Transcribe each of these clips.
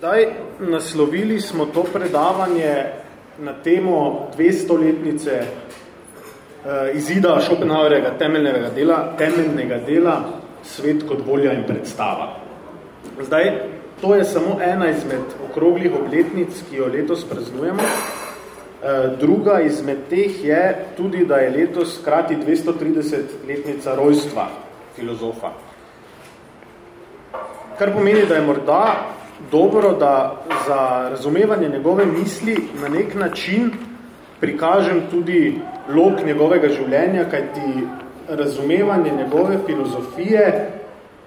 Zdaj, naslovili smo to predavanje na temo 200-letnice uh, izida Schopenhauerjega temeljnega dela, temeljnega dela Svet kot volja in predstava. Zdaj, to je samo ena izmed okroglih obletnic, ki jo letos praznujemo. Uh, druga izmed teh je tudi, da je letos krati 230-letnica rojstva filozofa. Kar pomeni, da je morda dobro, da za razumevanje njegove misli na nek način prikažem tudi lok njegovega življenja, kajti razumevanje njegove filozofije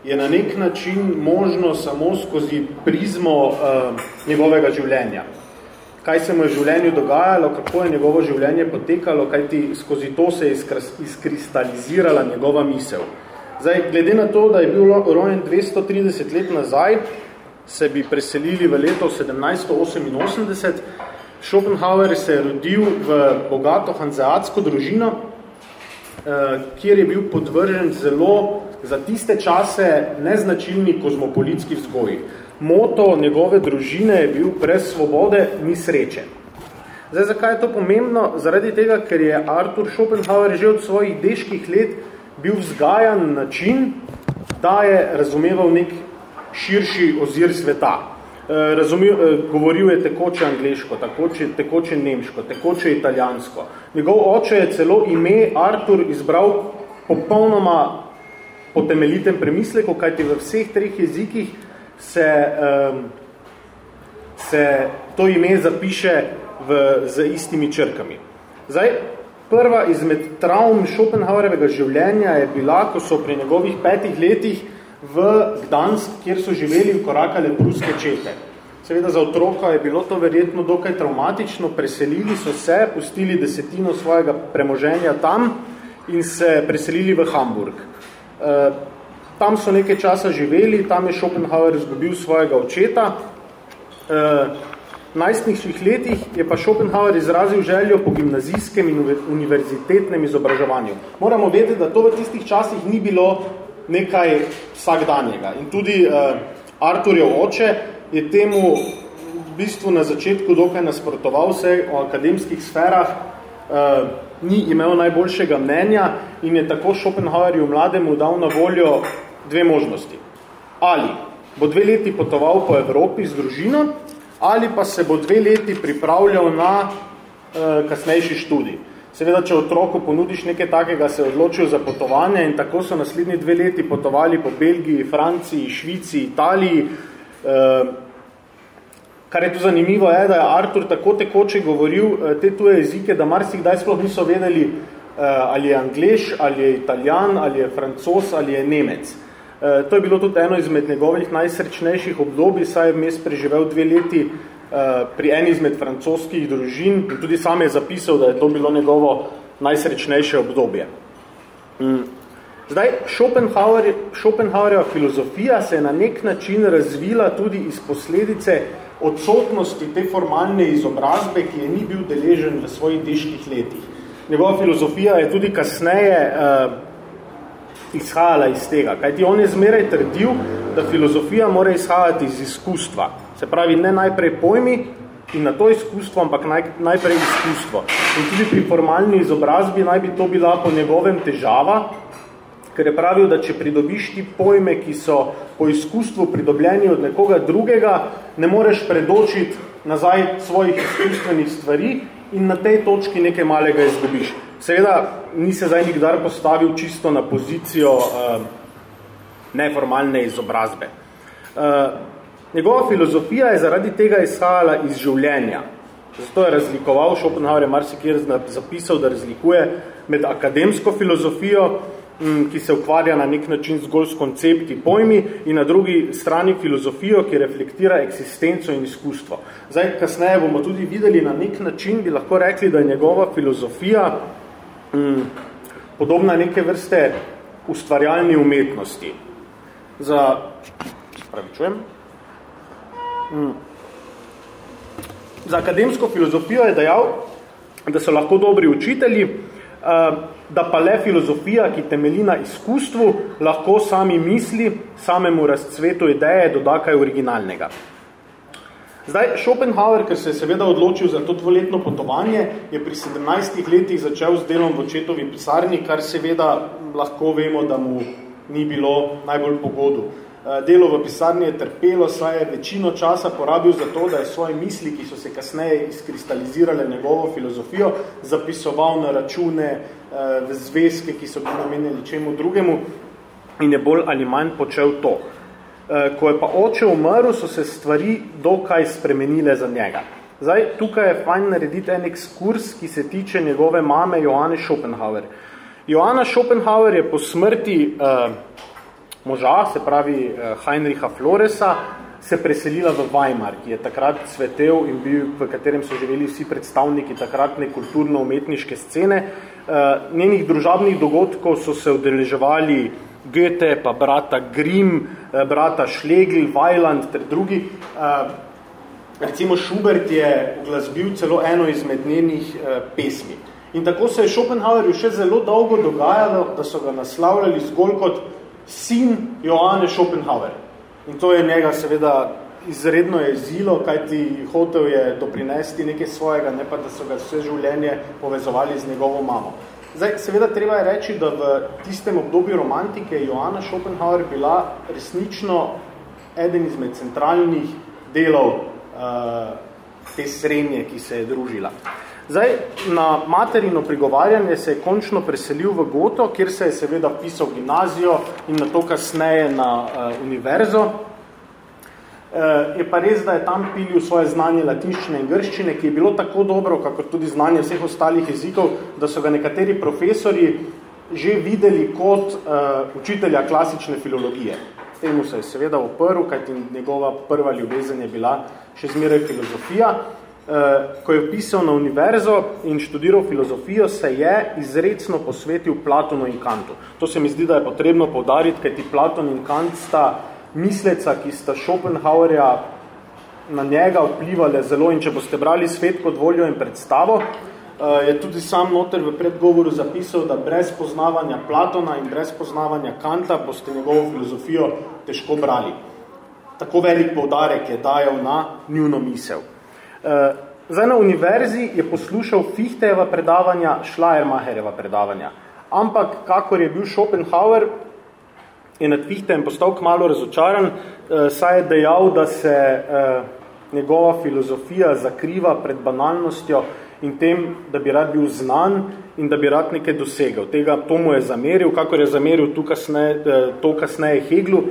je na nek način možno samo skozi prizmo uh, njegovega življenja. Kaj se mu je v življenju dogajalo, kako je njegovo življenje potekalo, kajti skozi to se je izkristalizirala njegova misel. Zdaj, glede na to, da je bil rojen 230 let nazaj, se bi preselili v leto 1788. Schopenhauer se je rodil v bogato hanzeatsko družino, eh, kjer je bil podvržen zelo za tiste čase neznačilni kozmopolitski vzgoji. Moto njegove družine je bil brez svobode ni sreče. Zdaj, zakaj je to pomembno? Zaradi tega, ker je Arthur Schopenhauer že od svojih deških let bil vzgajan način, da je razumeval nek širši ozir sveta. Eh, razumel, eh, govoril je tekoče angliško, tekoče, tekoče nemško, tekoče italijansko. Njegov oče je celo ime Artur izbral popolnoma po temeljitem premisleku, kajti v vseh treh jezikih se, um, se to ime zapiše v, z istimi črkami. Zdaj, prva izmed travm Schopenhauerjevega življenja je bila, ko so pri njegovih petih letih v Gdansk, kjer so živeli v korakale pruske čete. Seveda za otroka je bilo to verjetno dokaj traumatično, preselili so se, pustili desetino svojega premoženja tam in se preselili v Hamburg. E, tam so nekaj časa živeli, tam je Schopenhauer izgubil svojega očeta. E, v najstniških letih je pa Schopenhauer izrazil željo po gimnazijskem in univerzitetnem izobraževanju. Moramo vedeti, da to v tistih časih ni bilo nekaj vsakdanjega. In tudi uh, Arturjev oče je temu v bistvu na začetku dokaj nasprotoval se o akademskih sferah, uh, ni imel najboljšega mnenja in je tako Schopenhauerju mlademu dal na voljo dve možnosti. Ali bo dve leti potoval po Evropi z družino, ali pa se bo dve leti pripravljal na uh, kasnejši študij. Seveda, če otroku ponudiš nekaj takega, se odločijo za potovanje in tako so naslednji dve leti potovali po Belgiji, Franciji, Švici, Italiji. Eh, kar je tu zanimivo je, da je Artur tako tekoče govoril eh, te tuje jezike, da marsikdaj sploh niso vedeli, eh, ali je angleš, ali je italijan, ali je francos, ali je nemec. To je bilo tudi eno izmed njegovih najsrečnejših obdobij, saj je mes preživel dve leti Eh, pri eni izmed francoskih družin in tudi sam je zapisal, da je to bilo njegovo najsrečnejše obdobje. Mm. Zdaj, Schopenhauer, Schopenhauerjeva filozofija se je na nek način razvila tudi iz posledice odsotnosti te formalne izobrazbe, ki je ni bil deležen v svojih težkih letih. Njegova filozofija je tudi kasneje uh, izhajala iz tega, kajti on je zmeraj trdil, da filozofija mora izhajati iz izkustva. Se pravi, ne najprej pojmi in na to izkustvo, ampak naj, najprej izkustvo. In tudi pri formalni izobrazbi naj bi to bila po njegovem težava, ker je pravil, da če pridobiš ti pojme, ki so po izkustvu pridobljeni od nekoga drugega, ne moreš predočiti nazaj svojih izkustvenih stvari in na tej točki nekaj malega izgubiš. Seveda, ni se zdaj nikdar postavil čisto na pozicijo uh, neformalne izobrazbe. Uh, Njegova filozofija je zaradi tega izhajala iz življenja. Zato je razlikoval, Schopenhauer je marsikjer zapisal, da razlikuje med akademsko filozofijo, ki se ukvarja na nek način zgolj s koncepti pojmi in na drugi strani filozofijo, ki reflektira eksistenco in izkustvo. Zdaj, kasneje bomo tudi videli na nek način, bi lahko rekli, da je njegova filozofija m, podobna neke vrste ustvarjalni umetnosti. Za, pravi, čujem, Mm. Za akademsko filozofijo je dejal, da so lahko dobri učitelji, eh, da pa le filozofija, ki temelji na izkustvu, lahko sami misli, samemu razcvetu ideje doda kaj originalnega. Zdaj, Schopenhauer, ker se je seveda odločil za to dvoletno potovanje, je pri 17 letih začel s delom v očetovi pisarni, kar seveda lahko vemo, da mu ni bilo najbolj pogodu. Eh, delo v pisarni je trpelo, saj je večino časa porabil za to, da je svoje misli, ki so se kasneje izkristalizirale njegovo filozofijo, zapisoval na račune eh, v zvezke, ki so bili namenjeni čemu drugemu in je bolj ali manj počel to. Eh, ko je pa oče umrl, so se stvari dokaj spremenile za njega. Zdaj, tukaj je fajn narediti en ekskurs, ki se tiče njegove mame Johane Schopenhauer. Joana Schopenhauer je po smrti uh, moža, se pravi uh, Heinricha Floresa, se preselila v Weimar, ki je takrat svetel in bil, v katerem so živeli vsi predstavniki takratne kulturno-umetniške scene. Uh, njenih družabnih dogodkov so se udeleževali Goethe, pa brata Grimm, uh, brata Schlegel, Weiland ter drugi. Recimo Schubert je glasbil celo eno izmed njenih pesmi. In tako se je Schopenhauerju še zelo dolgo dogajalo, da so ga naslavljali zgolj kot sin Johanne Schopenhauer. In to je njega seveda izredno jezilo, kajti hotel je doprinesti nekaj svojega, ne pa da so ga vse življenje povezovali z njegovo mamo. Zdaj, seveda treba je reči, da v tistem obdobju romantike je Johanna Schopenhauer bila resnično eden izmed centralnih delov uh, te srednje, ki se je družila. Zdaj, na materino prigovarjanje se je končno preselil v Goto, kjer se je seveda pisal gimnazijo in na to kasneje na uh, univerzo. Uh, je pa res, da je tam pilil svoje znanje latinščine in grščine, ki je bilo tako dobro, kako tudi znanje vseh ostalih jezikov, da so ga nekateri profesori že videli kot uh, učitelja klasične filologije. Temu se je seveda oprl, kajti njegova prva ljubezen je bila še zmeraj filozofija. Eh, ko je pisal na univerzo in študiral filozofijo, se je izredno posvetil Platonu in Kantu. To se mi zdi, da je potrebno povdariti, kaj ti Platon in Kant sta misleca, ki sta Schopenhauerja na njega vplivali zelo in če boste brali svet kot voljo in predstavo, eh, je tudi sam noter v predgovoru zapisal, da brez poznavanja Platona in brez poznavanja Kanta boste njegovo filozofijo težko brali. Tako velik poudarek je dajal na njuno misel. Eh, zdaj na univerzi je poslušal Fichtejeva predavanja, Schleiermacherjeva predavanja. Ampak, kakor je bil Schopenhauer, je nad Fichtejem postal kmalo razočaran, eh, saj je dejal, da se eh, njegova filozofija zakriva pred banalnostjo in tem, da bi rad bil znan in da bi rad nekaj dosegel. Tega to mu je zameril, kakor je zameril tu kasneje, to kasneje Heglu,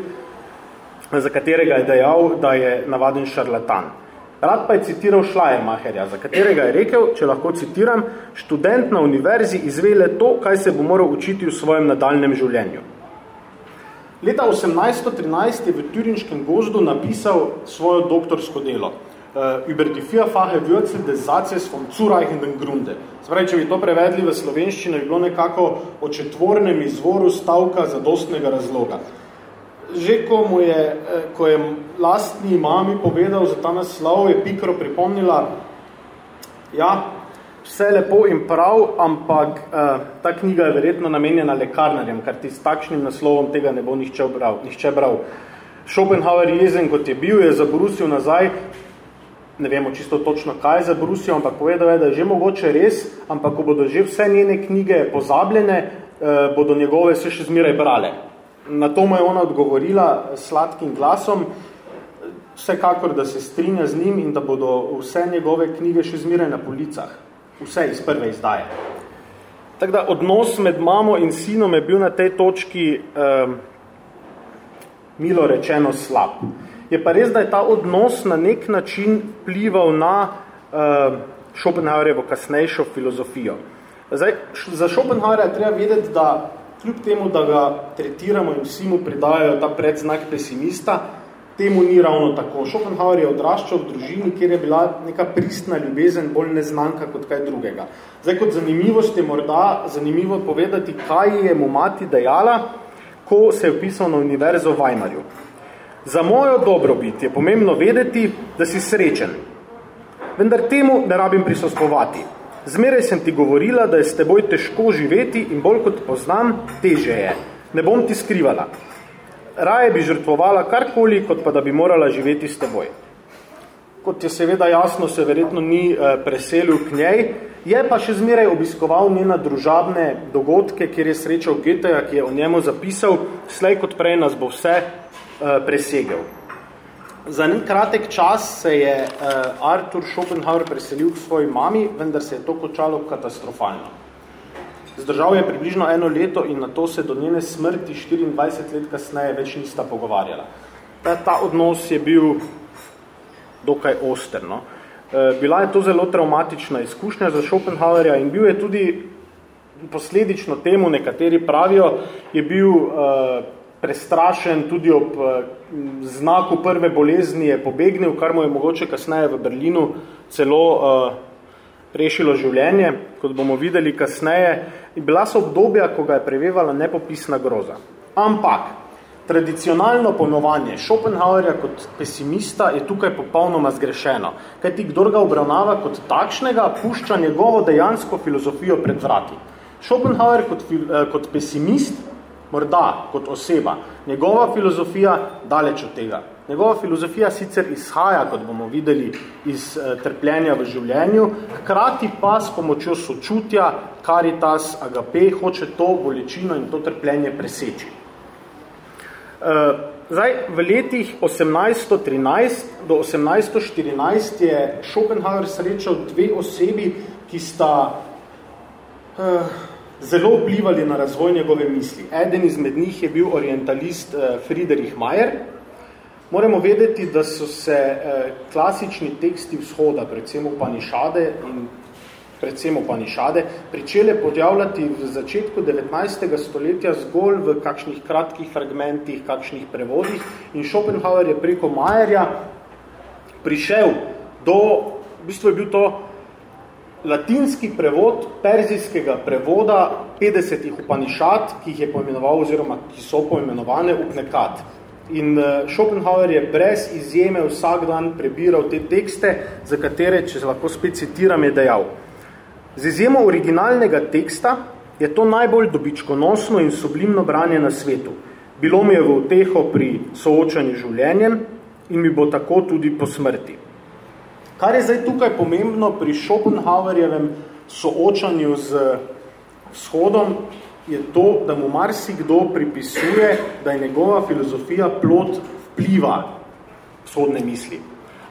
za katerega je dejal, da je navaden šarlatan. Rad pa je citiral Schleiermacherja, za katerega je rekel, če lahko citiram, študent na univerzi izvele to, kaj se bo moral učiti v svojem nadaljnem življenju. Leta 1813 je v Türinškem gozdu napisal svojo doktorsko delo über die vierfache Würzel des Satzes vom zureichenden Grunde. Spravi, če bi to prevedli v slovenščino, bi bilo nekako o četvornem izvoru stavka zadostnega razloga že ko mu je, eh, ko je lastni mami povedal za ta naslov, je Pikro pripomnila, ja, vse lepo in prav, ampak uh, ta knjiga je verjetno namenjena lekarnarjem, ker ti s takšnim naslovom tega ne bo nihče bral. Nihče bral. Schopenhauer jezen, kot je bil, je zabrusil nazaj, ne vemo čisto točno, kaj je zabrusil, ampak povedal je, da je že mogoče res, ampak ko bodo že vse njene knjige pozabljene, uh, bodo njegove se še zmeraj brale. Na to mu je ona odgovorila sladkim glasom, vsekakor, da se strinja z njim in da bodo vse njegove knjige še zmeraj na policah. Vse iz prve izdaje. Tako da odnos med mamo in sinom je bil na tej točki eh, milo rečeno slab. Je pa res, da je ta odnos na nek način plival na eh, Schopenhauerjevo kasnejšo filozofijo. Zdaj, za Schopenhauerja treba vedeti, da kljub temu, da ga tretiramo in vsi mu pridajajo ta predznak pesimista, temu ni ravno tako. Schopenhauer je odraščal v družini, kjer je bila neka pristna ljubezen bolj neznanka kot kaj drugega. Zdaj, kot zanimivost je morda zanimivo povedati, kaj je mu mati dejala, ko se je upisal na univerzo v Weimarju. Za mojo dobrobit je pomembno vedeti, da si srečen. Vendar temu ne rabim prisostovati. Zmeraj sem ti govorila, da je s teboj težko živeti in bolj kot poznam, teže je. Ne bom ti skrivala. Raje bi žrtvovala karkoli, kot pa da bi morala živeti s teboj. kot je seveda jasno, se verjetno ni eh, preselil k njej, je pa še zmeraj obiskoval njena družabne dogodke, kjer je srečal Goetheja, ki je o njemu zapisal, slej kot prej nas bo vse eh, presegel. Za nek kratek čas se je Arthur Schopenhauer preselil k svoji mami, vendar se je to končalo katastrofalno. Zdržal je približno eno leto in na to se do njene smrti 24 let kasneje več nista pogovarjala. Ta, ta odnos je bil dokaj oster. No? E, bila je to zelo traumatična izkušnja za Schopenhauerja in bil je tudi posledično temu, nekateri pravijo, je bil uh, prestrašen tudi ob uh, znaku prve bolezni je pobegnil, kar mu je mogoče kasneje v Berlinu celo uh, rešilo življenje, kot bomo videli kasneje. Bila so obdobja, ko ga je prevevala nepopisna groza. Ampak, tradicionalno ponovanje Schopenhauerja kot pesimista je tukaj popolnoma zgrešeno, kajti kdor ga obravnava kot takšnega, pušča njegovo dejansko filozofijo pred vrati. Schopenhauer kot, eh, kot pesimist, morda kot oseba, njegova filozofija daleč od tega. Njegova filozofija sicer izhaja, kot bomo videli, iz eh, trpljenja v življenju, hkrati pa s pomočjo sočutja, karitas, agape, hoče to bolečino in to trpljenje preseči. Eh, zdaj, v letih 1813 do 1814 je Schopenhauer srečal dve osebi, ki sta uh, zelo vplivali na razvoj njegove misli. Eden izmed njih je bil orientalist uh, Friedrich Mayer, Moramo vedeti, da so se eh, klasični teksti vzhoda, predvsem Upanišade in predvsem Upanišade, pričele podjavljati v začetku 19. stoletja zgolj v kakšnih kratkih fragmentih, kakšnih prevodih in Schopenhauer je preko Majerja prišel do, v bistvu je bil to latinski prevod perzijskega prevoda 50 Upanišad, ki jih je poimenoval oziroma ki so poimenovane Upnekat. In eh, Schopenhauer je brez izjeme vsak dan prebiral te tekste, za katere, če se lahko spet citiram, je dejal. Z izjemo originalnega teksta je to najbolj dobičkonosno in sublimno branje na svetu. Bilo mi je v uteho pri soočanju življenjem in mi bo tako tudi po smrti. Kar je zdaj tukaj pomembno pri Schopenhauerjevem soočanju z vzhodom, je to, da mu marsikdo pripisuje, da je njegova filozofija plot vpliva vzhodne misli.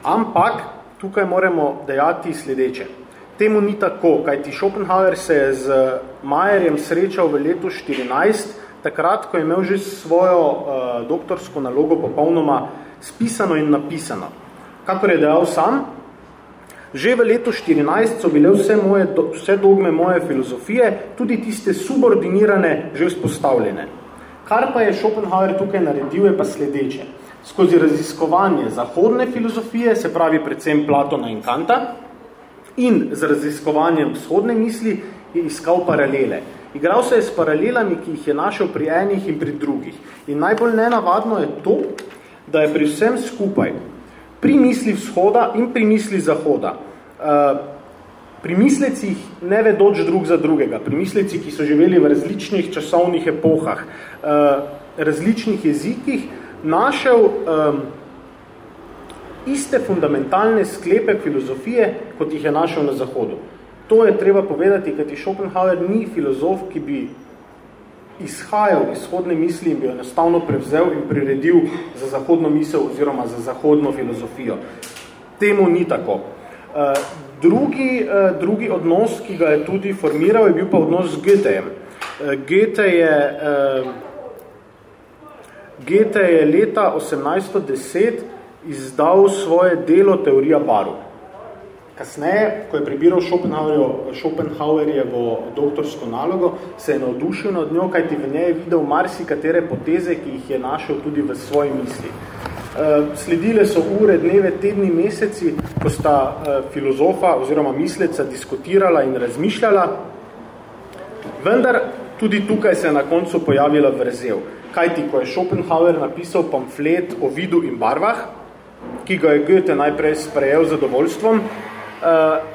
Ampak tukaj moramo dejati sledeče. Temu ni tako, kajti Schopenhauer se je z Majerjem srečal v letu 14, takrat, ko je imel že svojo uh, doktorsko nalogo popolnoma spisano in napisano. Kakor je dejal sam, Že v letu 14 so bile vse, moje, vse dogme moje filozofije, tudi tiste subordinirane, že vzpostavljene. Kar pa je Schopenhauer tukaj naredil, je pa sledeče. Skozi raziskovanje zahodne filozofije, se pravi predvsem Platona in Kanta, in z raziskovanjem vzhodne misli je iskal paralele. Igral se je s paralelami, ki jih je našel pri enih in pri drugih. In najbolj nenavadno je to, da je pri vsem skupaj pri misli vzhoda in pri misli zahoda. Uh, pri mislecih ne vedoč drug za drugega, pri mislecih, ki so živeli v različnih časovnih epohah, uh, različnih jezikih, našel um, iste fundamentalne sklepe filozofije, kot jih je našel na zahodu. To je treba povedati, kajti Schopenhauer ni filozof, ki bi izhajal iz vzhodne misli in bi jo enostavno prevzel in priredil za zahodno misel oziroma za zahodno filozofijo. Temu ni tako. Eh, drugi, eh, drugi odnos, ki ga je tudi formiral, je bil pa odnos z Goethejem. Eh, Goethe je, Goethe je leta 1810 izdal svoje delo Teorija barov. Kasneje, ko je prebiral Schopenhauerjevo doktorsko nalogo, se je navdušil nad njo, kajti v njej je videl marsikatere poteze, ki jih je našel tudi v svoji misli. Eh, sledile so ure, dneve, tedni, meseci, ko sta eh, filozofa oziroma misleca diskutirala in razmišljala, vendar tudi tukaj se je na koncu pojavila vrzel. Kajti, ko je Schopenhauer napisal pamflet o vidu in barvah, ki ga je Goethe najprej sprejel zadovoljstvom,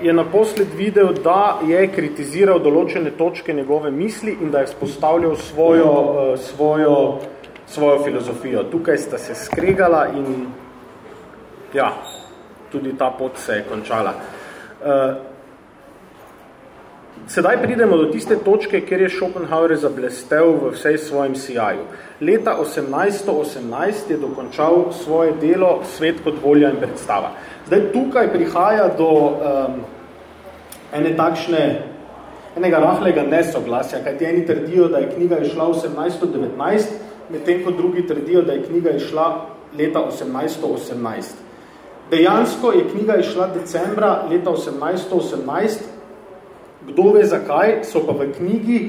je naposled videl, da je kritiziral določene točke njegove misli in da je spostavljal svojo, eh, svojo, svojo filozofijo. Tukaj sta se skregala in ja, tudi ta pot se je končala. Uh, sedaj pridemo do tiste točke, kjer je Schopenhauer zablestev v vsej svojem sijaju. Leta 1818 je dokončal svoje delo Svet kot volja in predstava. Zdaj tukaj prihaja do um, ene takšne, enega rahlega nesoglasja, kajti eni trdijo, da je knjiga išla 1819, medtem ko drugi trdijo, da je knjiga išla leta 1818. Dejansko je knjiga išla decembra leta 1818. Kdo ve zakaj, so pa v knjigi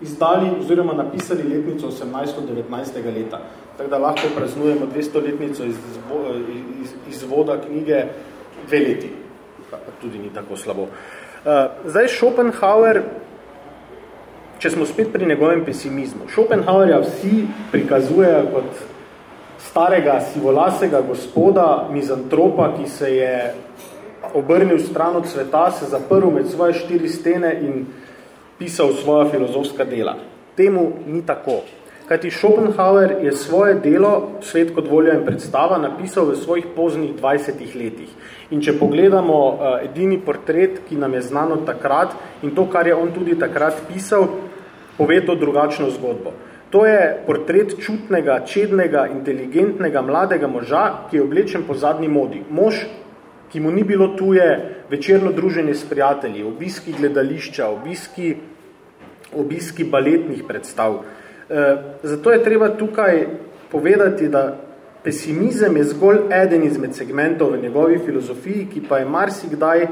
izdali oziroma napisali letnico 1819. leta. Tako da lahko praznujemo 200 letnico iz, iz, izvoda knjige dve leti. Pa, pa tudi ni tako slabo. Uh, zdaj Schopenhauer, če smo spet pri njegovem pesimizmu. Schopenhauerja vsi prikazujejo kot starega sivolasega gospoda, mizantropa, ki se je obrnil stran od sveta, se zaprl med svoje štiri stene in pisal svoja filozofska dela. Temu ni tako. Kajti Schopenhauer je svoje delo, svet kot volja in predstava, napisal v svojih poznih 20 letih. In če pogledamo uh, edini portret, ki nam je znano takrat in to, kar je on tudi takrat pisal, pove to drugačno zgodbo. To je portret čutnega, čednega, inteligentnega, mladega moža, ki je oblečen po zadnji modi. Mož, ki mu ni bilo tuje večerno druženje s prijatelji, obiski gledališča, obiski, obiski baletnih predstav. E, zato je treba tukaj povedati, da pesimizem je zgolj eden izmed segmentov v njegovi filozofiji, ki pa je marsikdaj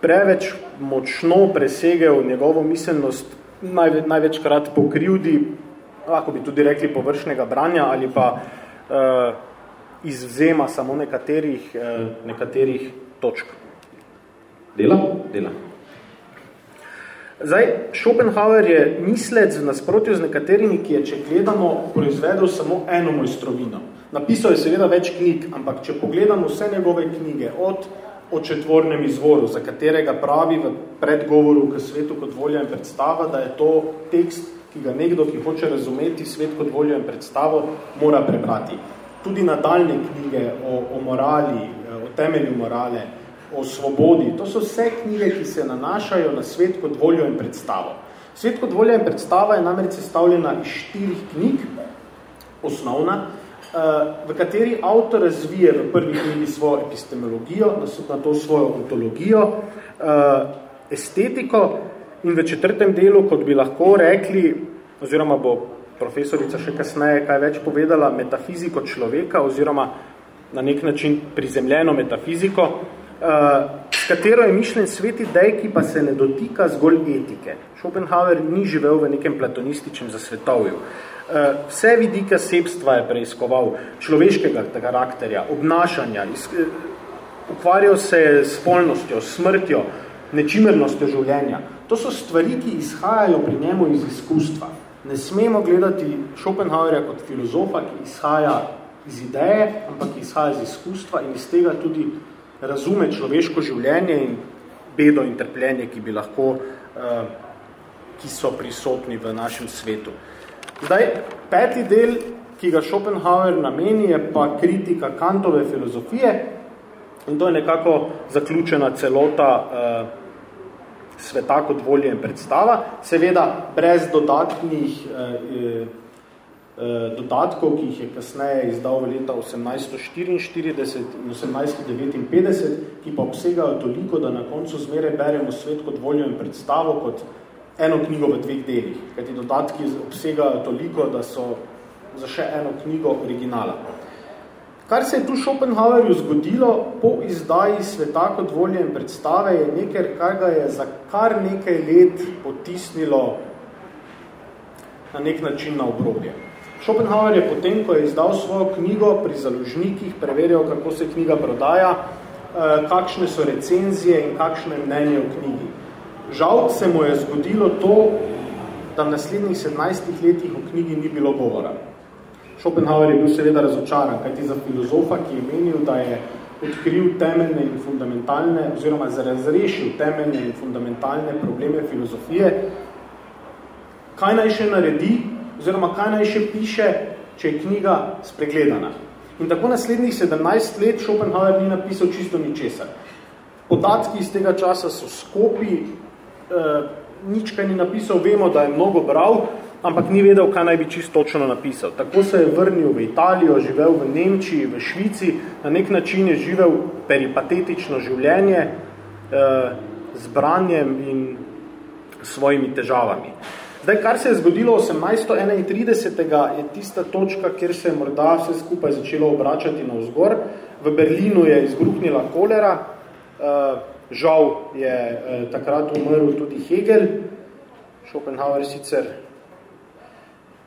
preveč močno presegel njegovo miselnost naj, največkrat po krivdi, lahko bi tudi rekli površnega branja ali pa uh, izvzema samo nekaterih, uh, nekaterih točk. Dela? Dela. Zdaj, Schopenhauer je mislec v nasprotju z nekaterimi, ki je, če gledamo, proizvedel samo eno mojstrovino. Napisal je seveda več knjig, ampak če pogledamo vse njegove knjige, od o četvornem izvoru, za katerega pravi v predgovoru k svetu kot volja in predstava, da je to tekst, ki ga nekdo, ki hoče razumeti svet kot voljo in predstavo, mora prebrati. Tudi nadaljne knjige o, o morali, o temelju morale, o svobodi, to so vse knjige, ki se nanašajo na svet kot voljo in predstavo. Svet kot volja in predstava je namreč sestavljena iz štirih knjig, osnovna, v kateri avtor razvije v prvi knjigi svojo epistemologijo, na to svojo ontologijo, estetiko in v četrtem delu, kot bi lahko rekli, oziroma bo profesorica še kasneje kaj več povedala, metafiziko človeka oziroma na nek način prizemljeno metafiziko, s katero je mišljen svet idej, ki pa se ne dotika zgolj etike. Schopenhauer ni živel v nekem platonističnem zasvetovju. Eh, vse vidike sebstva je preiskoval, človeškega karakterja, obnašanja, eh, ukvarjal se s spolnostjo, smrtjo, nečimernostjo življenja. To so stvari, ki izhajajo pri njemu iz izkustva. Ne smemo gledati Schopenhauerja kot filozofa, ki izhaja iz ideje, ampak ki izhaja iz izkustva in iz tega tudi razume človeško življenje in bedo in trpljenje, ki bi lahko, eh, ki so prisotni v našem svetu. Zdaj, peti del, ki ga Schopenhauer nameni, je pa kritika Kantove filozofije in to je nekako zaključena celota eh, sveta kot volje in predstava, seveda brez dodatnih eh, dodatkov, ki jih je kasneje izdal v leta 1844 in 1859, ki pa obsegajo toliko, da na koncu zmeraj beremo svet kot voljo in predstavo, kot eno knjigo v dveh delih, kajti dodatki obsegajo toliko, da so za še eno knjigo originala. Kar se je tu Schopenhauerju zgodilo po izdaji sveta kot volje in predstave, je nekaj, kar ga je za kar nekaj let potisnilo na nek način na obrobje. Schopenhauer je potem, ko je izdal svojo knjigo pri založnikih, preverjal, kako se knjiga prodaja, eh, kakšne so recenzije in kakšno je mnenje o knjigi. Žal se mu je zgodilo to, da v naslednjih 17 letih v knjigi ni bilo govora. Schopenhauer je bil seveda razočaran, kajti za filozofa, ki je menil, da je odkril temeljne in fundamentalne, oziroma razrešil temeljne in fundamentalne probleme filozofije, kaj naj še naredi, oziroma kaj naj še piše, če je knjiga spregledana. In tako naslednjih 17 let Schopenhauer ni napisal čisto ničesar. Podatki iz tega časa so skopi, eh, nič kaj ni napisal, vemo, da je mnogo bral, ampak ni vedel, kaj naj bi čisto točno napisal. Tako se je vrnil v Italijo, živel v Nemčiji, v Švici, na nek način je živel peripatetično življenje eh, z branjem in svojimi težavami. Zdaj, kar se je zgodilo 1831. je tista točka, kjer se je morda vse skupaj začelo obračati na vzgor. V Berlinu je izbruhnila kolera, eh, žal je eh, takrat umrl tudi Hegel, Schopenhauer sicer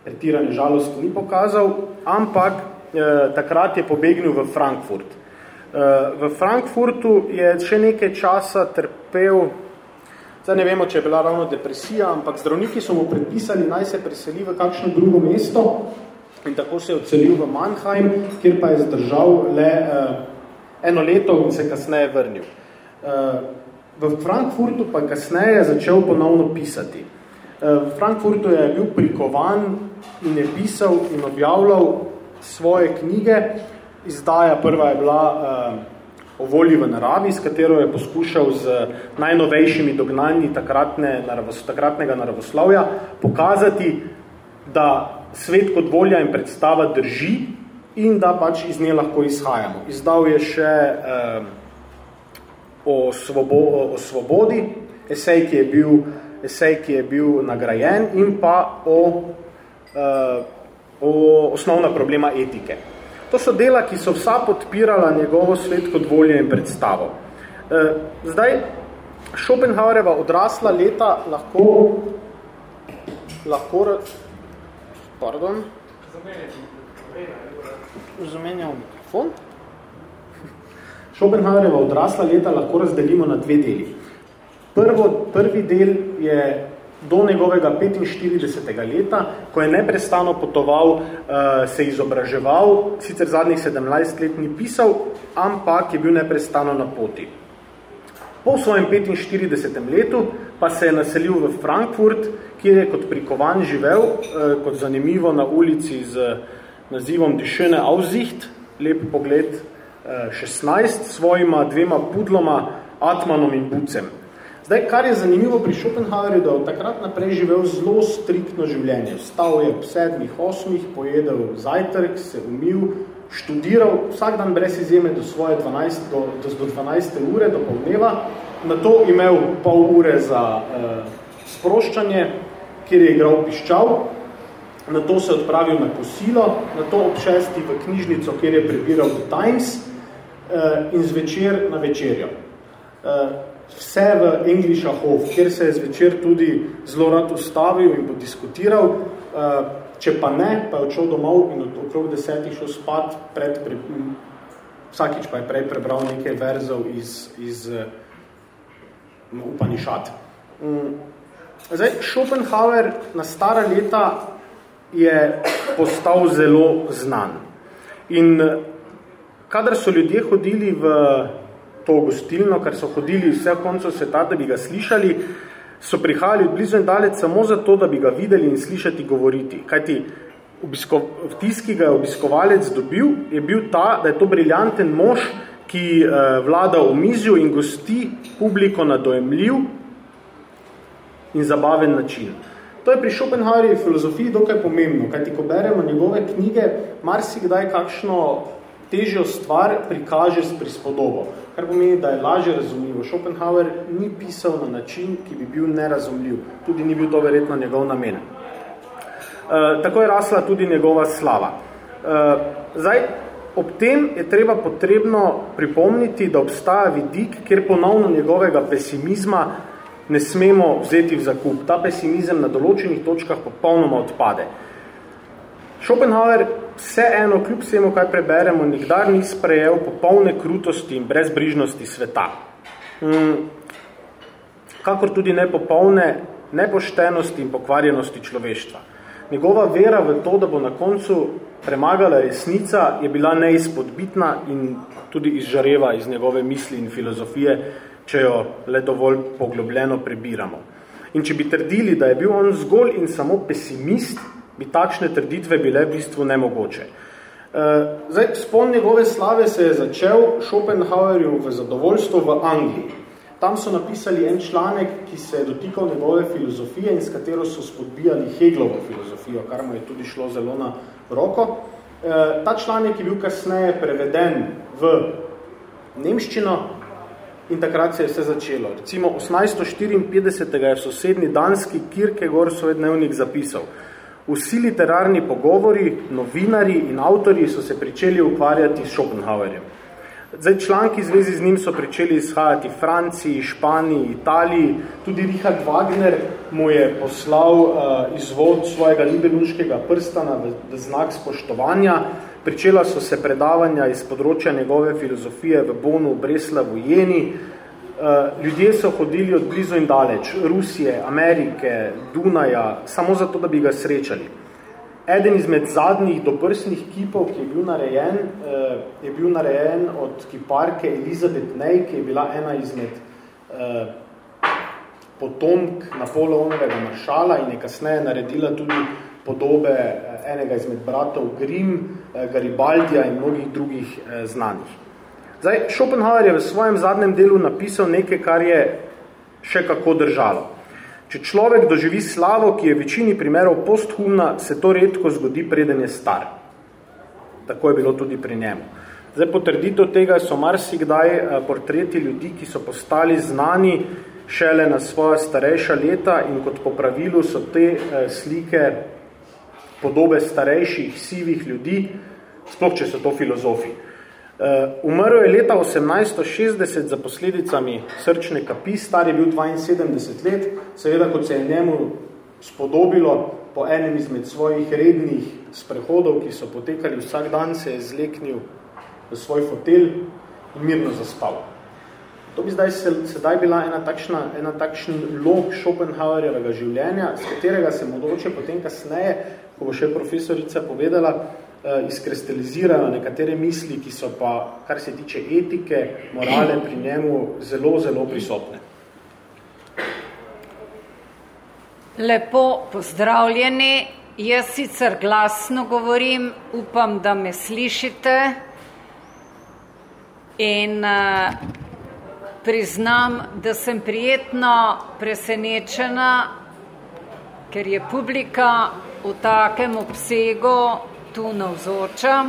pretirane žalosti ni pokazal, ampak eh, takrat je pobegnil v Frankfurt. V Frankfurtu je še nekaj časa trpel Zdaj ne vemo, če je bila ravno depresija, ampak zdravniki so mu predpisali, naj se preseli v kakšno drugo mesto in tako se je odselil v Mannheim, kjer pa je zdržal le uh, eno leto in se kasneje vrnil. Uh, v Frankfurtu pa kasneje začel ponovno pisati. Uh, v Frankfurtu je bil prikovan in je pisal in objavljal svoje knjige. Izdaja prva je bila uh, o volji v naravi, s katero je poskušal z najnovejšimi dognanji takratne, takratnega naravoslovja pokazati, da svet kot volja in predstava drži in da pač iz nje lahko izhajamo. Izdal je še eh, o, svobo, o svobodi, esej, ki je bil, esej, ki je bil nagrajen in pa o, eh, o osnovna problema etike. To so dela, ki so vsa podpirala njegovo svet kot volje in predstavo. E, zdaj, Schopenhauereva odrasla leta lahko, lahko, pardon, zamenjal mikrofon. Schopenhauereva odrasla leta lahko razdelimo na dve deli. Prvo, prvi del je do njegovega 45. leta, ko je neprestano potoval, eh, se izobraževal, sicer zadnjih 17 let ni pisal, ampak je bil neprestano na poti. Po svojem 45. letu pa se je naselil v Frankfurt, kjer je kot prikovan živel, eh, kot zanimivo na ulici z nazivom Die schöne Aussicht, lep pogled 16, eh, svojima dvema pudloma, Atmanom in Bucem. Zdaj, kar je zanimivo pri Schopenhauerju, da je takrat naprej živel zelo striktno življenje. Vstal je ob sedmih, osmih, pojedel zajtrk, se umil, študiral vsak dan brez izjeme do svoje 12, do, do, do 12. ure, do polneva, na to imel pol ure za eh, sproščanje, kjer je igral piščal, na to se odpravil na kosilo, na to ob šesti v knjižnico, kjer je prebiral The Times eh, in zvečer na večerjo. Eh, vse v Englisha Hof, kjer se je zvečer tudi zelo rad ustavil in podiskutiral. Eh, če pa ne, pa je odšel domov in od okrog desetih šel spat, pred, pre, vsakič pa je prej prebral nekaj verzov iz, iz no, Upanišat. Mm. Zdaj, Schopenhauer na stara leta je postal zelo znan. In kadar so ljudje hodili v to gostilno, ker so hodili vse konco sveta, da bi ga slišali, so prihajali od blizu in dalec samo zato, da bi ga videli in slišati govoriti. Kajti obisko, vtis, ki ga je obiskovalec dobil, je bil ta, da je to briljanten mož, ki eh, vlada v mizju in gosti publiko na dojemljiv in zabaven način. To je pri Schopenhauerjevi filozofiji dokaj pomembno, kajti ko beremo njegove knjige, marsikdaj kakšno težjo stvar prikaže s prispodobo kar pomeni, da je lažje razumljivo. Schopenhauer ni pisal na način, ki bi bil nerazumljiv. Tudi ni bil to verjetno njegov namen. E, tako je rasla tudi njegova slava. E, zdaj, ob tem je treba potrebno pripomniti, da obstaja vidik, kjer ponovno njegovega pesimizma ne smemo vzeti v zakup. Ta pesimizem na določenih točkah popolnoma odpade. Schopenhauer vseeno, kljub vsemu, kaj preberemo, nikdar ni sprejel popolne krutosti in brezbrižnosti sveta. Hmm. Kakor tudi nepopolne nepoštenosti in pokvarjenosti človeštva. Njegova vera v to, da bo na koncu premagala resnica, je bila neizpodbitna in tudi izžareva iz njegove misli in filozofije, če jo le dovolj poglobljeno prebiramo. In če bi trdili, da je bil on zgolj in samo pesimist, bi takšne trditve bile v bistvu nemogoče. E, zdaj, spon njegove slave se je začel Schopenhauerju v zadovoljstvo v Angliji. Tam so napisali en članek, ki se je dotikal njegove filozofije in s katero so spodbijali Heglovo filozofijo, kar mu je tudi šlo zelo na roko. E, ta članek je bil kasneje preveden v nemščino in takrat se je vse začelo. Recimo 1854. je v sosednji danski Kierkegaard svoj dnevnik zapisal. Vsi literarni pogovori, novinari in avtori so se pričeli ukvarjati s Schopenhauerjem. Zdaj, članki zvezi z njim so pričeli izhajati Franciji, Španiji, Italiji. Tudi Richard Wagner mu je poslal uh, izvod svojega libernuškega prstana v, v znak spoštovanja. Pričela so se predavanja iz področja njegove filozofije v Bonu, Breslavu, Jeni. Uh, ljudje so hodili od blizu in daleč, Rusije, Amerike, Dunaja, samo zato, da bi ga srečali. Eden izmed zadnjih doprsnih kipov, ki je bil narejen, eh, je bil narejen od kiparke Elizabeth Ney, ki je bila ena izmed eh, potomk Napoleonovega maršala in je kasneje naredila tudi podobe eh, enega izmed bratov Grimm, Garibaldija in mnogih drugih znanih. Zdaj, Schopenhauer je v svojem zadnjem delu napisal nekaj, kar je še kako držalo. Če človek doživi slavo, ki je v večini primerov posthumna, se to redko zgodi, preden je star. Tako je bilo tudi pri njemu. Zdaj, potrditev tega so marsikdaj eh, portreti ljudi, ki so postali znani šele na svoja starejša leta in kot po pravilu so te eh, slike podobe starejših, sivih ljudi, sploh če so to filozofi. Uh, umrl je leta 1860 za posledicami srčne kapi, star je bil 72 let, seveda, kot se je njemu spodobilo po enem izmed svojih rednih sprehodov, ki so potekali vsak dan, se je zleknil v svoj fotel in mirno zaspal. To bi zdaj sedaj bila ena, takšna, ena takšen log Schopenhauerjevega življenja, z katerega se mogoče potem kasneje, ko bo še profesorica povedala, Eh, izkristalizirajo nekatere misli, ki so pa, kar se tiče etike, morale pri njemu zelo, zelo prisotne. Lepo pozdravljeni. Jaz sicer glasno govorim, upam, da me slišite in uh, priznam, da sem prijetno presenečena, ker je publika v takem obsegu tu navzoča.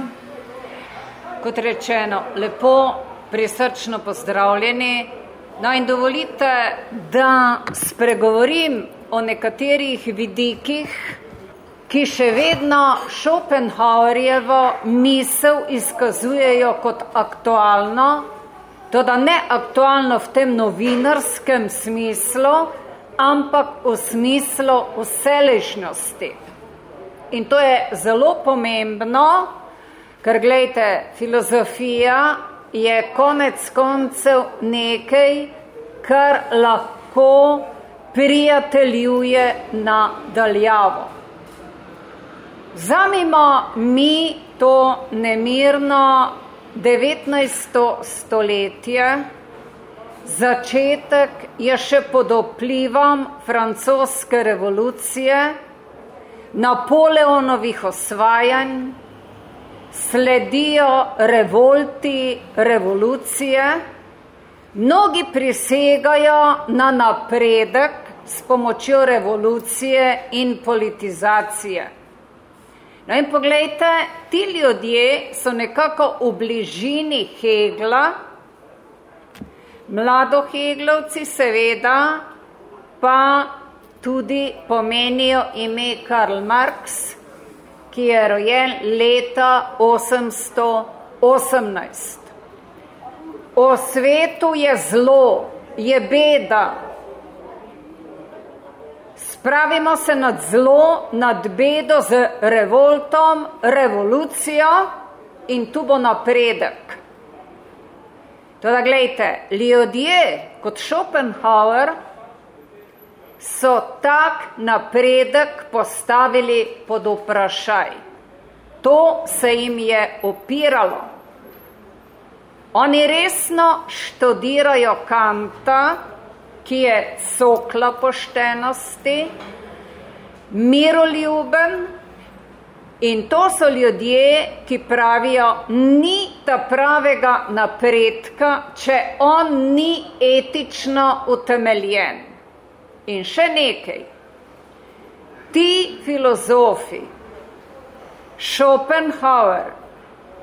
Kot rečeno, lepo, prisrčno pozdravljeni. No in dovolite, da spregovorim o nekaterih vidikih, ki še vedno Schopenhauerjevo misel izkazujejo kot aktualno, to da ne aktualno v tem novinarskem smislu, ampak v smislu vseležnosti. In to je zelo pomembno, ker gledajte, filozofija je konec koncev nekaj, kar lahko prijateljuje na daljavo. Zamimo mi to nemirno 19. stoletje, začetek je še pod vplivom francoske revolucije, Napoleonovih osvajanj, sledijo revolti, revolucije, mnogi prisegajo na napredek s pomočjo revolucije in politizacije. No in pogledajte, ti ljudje so nekako v bližini Hegla, mladoheglovci seveda, pa tudi pomenijo ime Karl Marx, ki je rojen leta 818. O svetu je zlo, je beda. Spravimo se nad zlo, nad bedo z revoltom, revolucijo in tu bo napredek. Toda gledajte, ljudje kot Schopenhauer so tak napredek postavili pod vprašaj. To se jim je opiralo. Oni resno študirajo Kanta, ki je sokla poštenosti, miroljuben, In to so ljudje, ki pravijo, ni ta pravega napredka, če on ni etično utemeljen. In še nekaj. Ti filozofi, Schopenhauer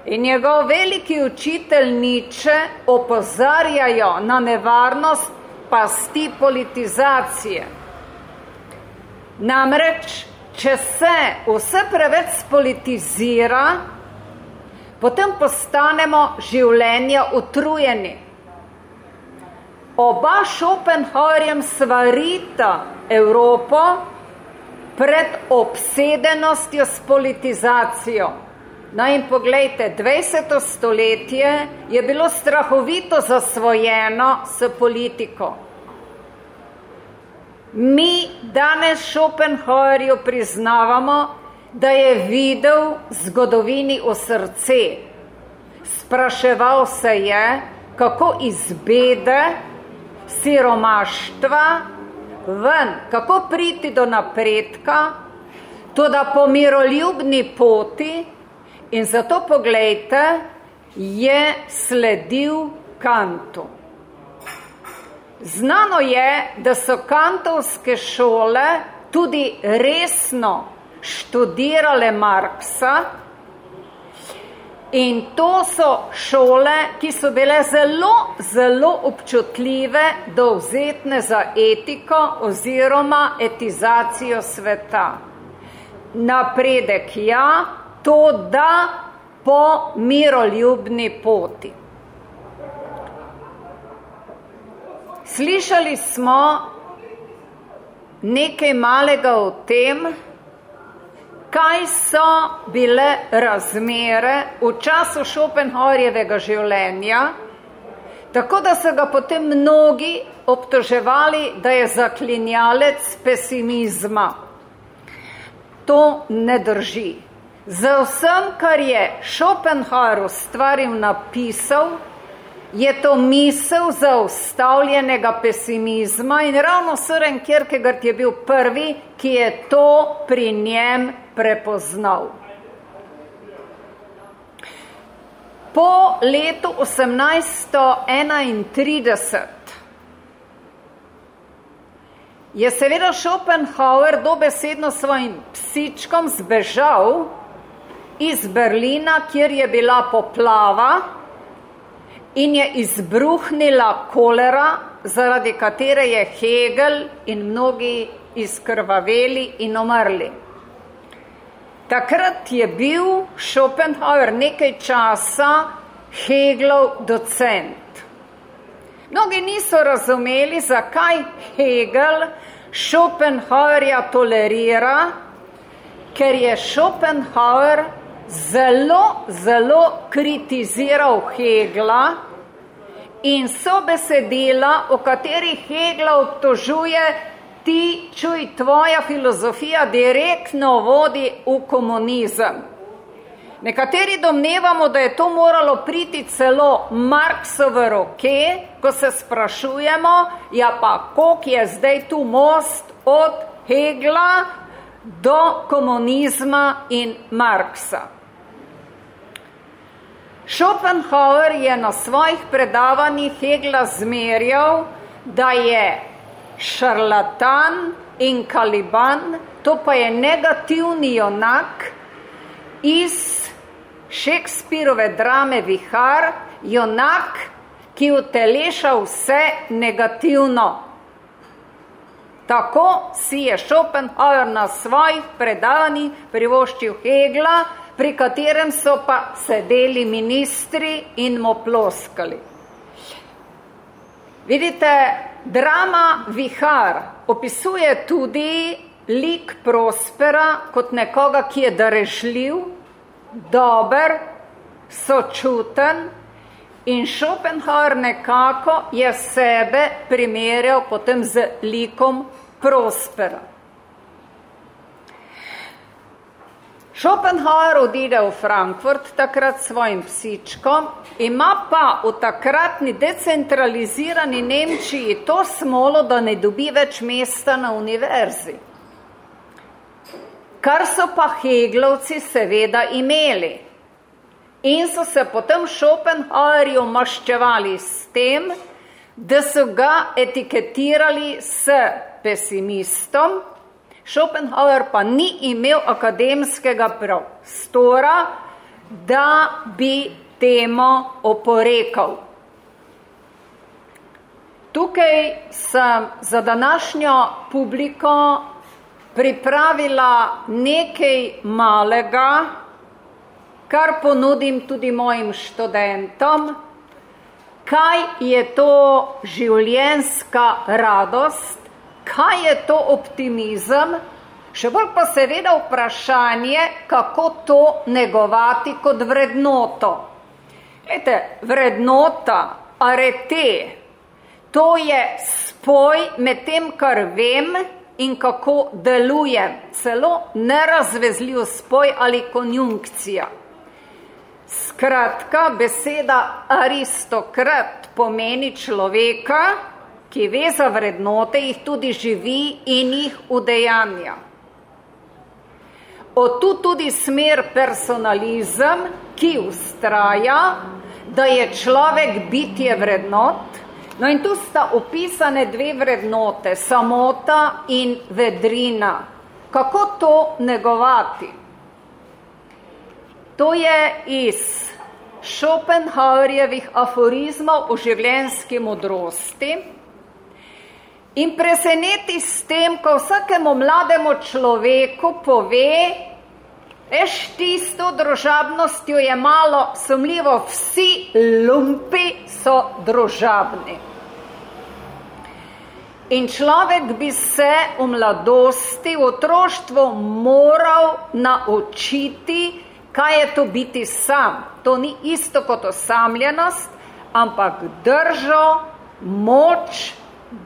in njegov veliki učitelj Nietzsche opozarjajo na nevarnost pasti politizacije. Namreč če se vse preveč spolitizira, potem postanemo življenja utrujeni. Oba Schopenhauerjem svarita Evropo pred obsedenostjo s politizacijo. No in pogledajte, 20. stoletje je bilo strahovito zasvojeno s politiko. Mi danes Schopenhauerju priznavamo, da je videl zgodovini v srce. Spraševal se je, kako iz bede, siromaštva, ven, kako priti do napredka, tudi po miroljubni poti. In zato pogledajte, je sledil kantu. Znano je, da so kantovske šole tudi resno študirale Marksa in to so šole, ki so bile zelo, zelo občutljive, dovzetne za etiko oziroma etizacijo sveta. Napredek ja, to da po miroljubni poti. Slišali smo nekaj malega o tem, kaj so bile razmere v času Schopenhauerjevega življenja, tako da so ga potem mnogi obtoževali, da je zaklinjalec pesimizma. To ne drži. Za vsem, kar je Schopenhauer ustvaril, napisal, je to misel zaustavljenega pesimizma in ravno Søren Kierkegaard je bil prvi, ki je to pri njem prepoznal. Po letu 1831 je seveda Schopenhauer dobesedno svojim psičkom zbežal iz Berlina, kjer je bila poplava, in je izbruhnila kolera, zaradi katere je Hegel in mnogi izkrvaveli in umrli. Takrat je bil Schopenhauer nekaj časa Hegelov docent. Mnogi niso razumeli, zakaj Hegel Schopenhauerja tolerira, ker je Schopenhauer zelo, zelo kritiziral Hegla in so besedila, o katerih Hegla obtožuje, ti čuj, tvoja filozofija direktno vodi v komunizem. Nekateri domnevamo, da je to moralo priti celo Marksove roke, ko se sprašujemo, ja pa, koliko je zdaj tu most od Hegla do komunizma in Marksa. Schopenhauer je na svojih predavanjih Hegla zmerjal, da je šarlatan in kaliban, to pa je negativni junak iz Šekspirove drame Vihar, junak, ki uteleša vse negativno. Tako si je Schopenhauer na svojih predavanjih privoščil Hegla, pri katerem so pa sedeli ministri in mu ploskali. Vidite, drama Vihar opisuje tudi lik Prospera kot nekoga, ki je darežljiv, dober, sočuten in Schopenhauer nekako je sebe primerjal potem z likom Prospera. Schopenhauer odide v Frankfurt takrat s svojim psičkom, ima pa v takratni decentralizirani Nemčiji to smolo, da ne dobi več mesta na univerzi. kar so pa Heglovci seveda imeli. In so se potem Schopenhauerju maščevali s tem, da so ga etiketirali s pesimistom, Schopenhauer pa ni imel akademskega prostora, da bi temo oporekal. Tukaj sem za današnjo publiko pripravila nekaj malega, kar ponudim tudi mojim študentom, kaj je to življenska radost, kaj je to optimizem, še bolj pa seveda vprašanje, kako to negovati kot vrednoto. Ete, vrednota, arete, to je spoj med tem, kar vem in kako delujem, celo nerazvezljiv spoj ali konjunkcija. Skratka, beseda aristokrat pomeni človeka, ki ve za vrednote, jih tudi živi in jih udejanja. Od tu tudi smer personalizem, ki ustraja, da je človek bitje vrednot. No in tu sta opisane dve vrednote, samota in vedrina. Kako to negovati? To je iz Schopenhauerjevih aforizmov o življenjski modrosti. In preseneti s tem, ko vsakemu mlademu človeku pove, veš, tisto družabnostjo je malo sumljivo, vsi lumpi so družabni. In človek bi se v mladosti, v otroštvu moral naučiti, kaj je to biti sam. To ni isto kot osamljenost, ampak držo, moč,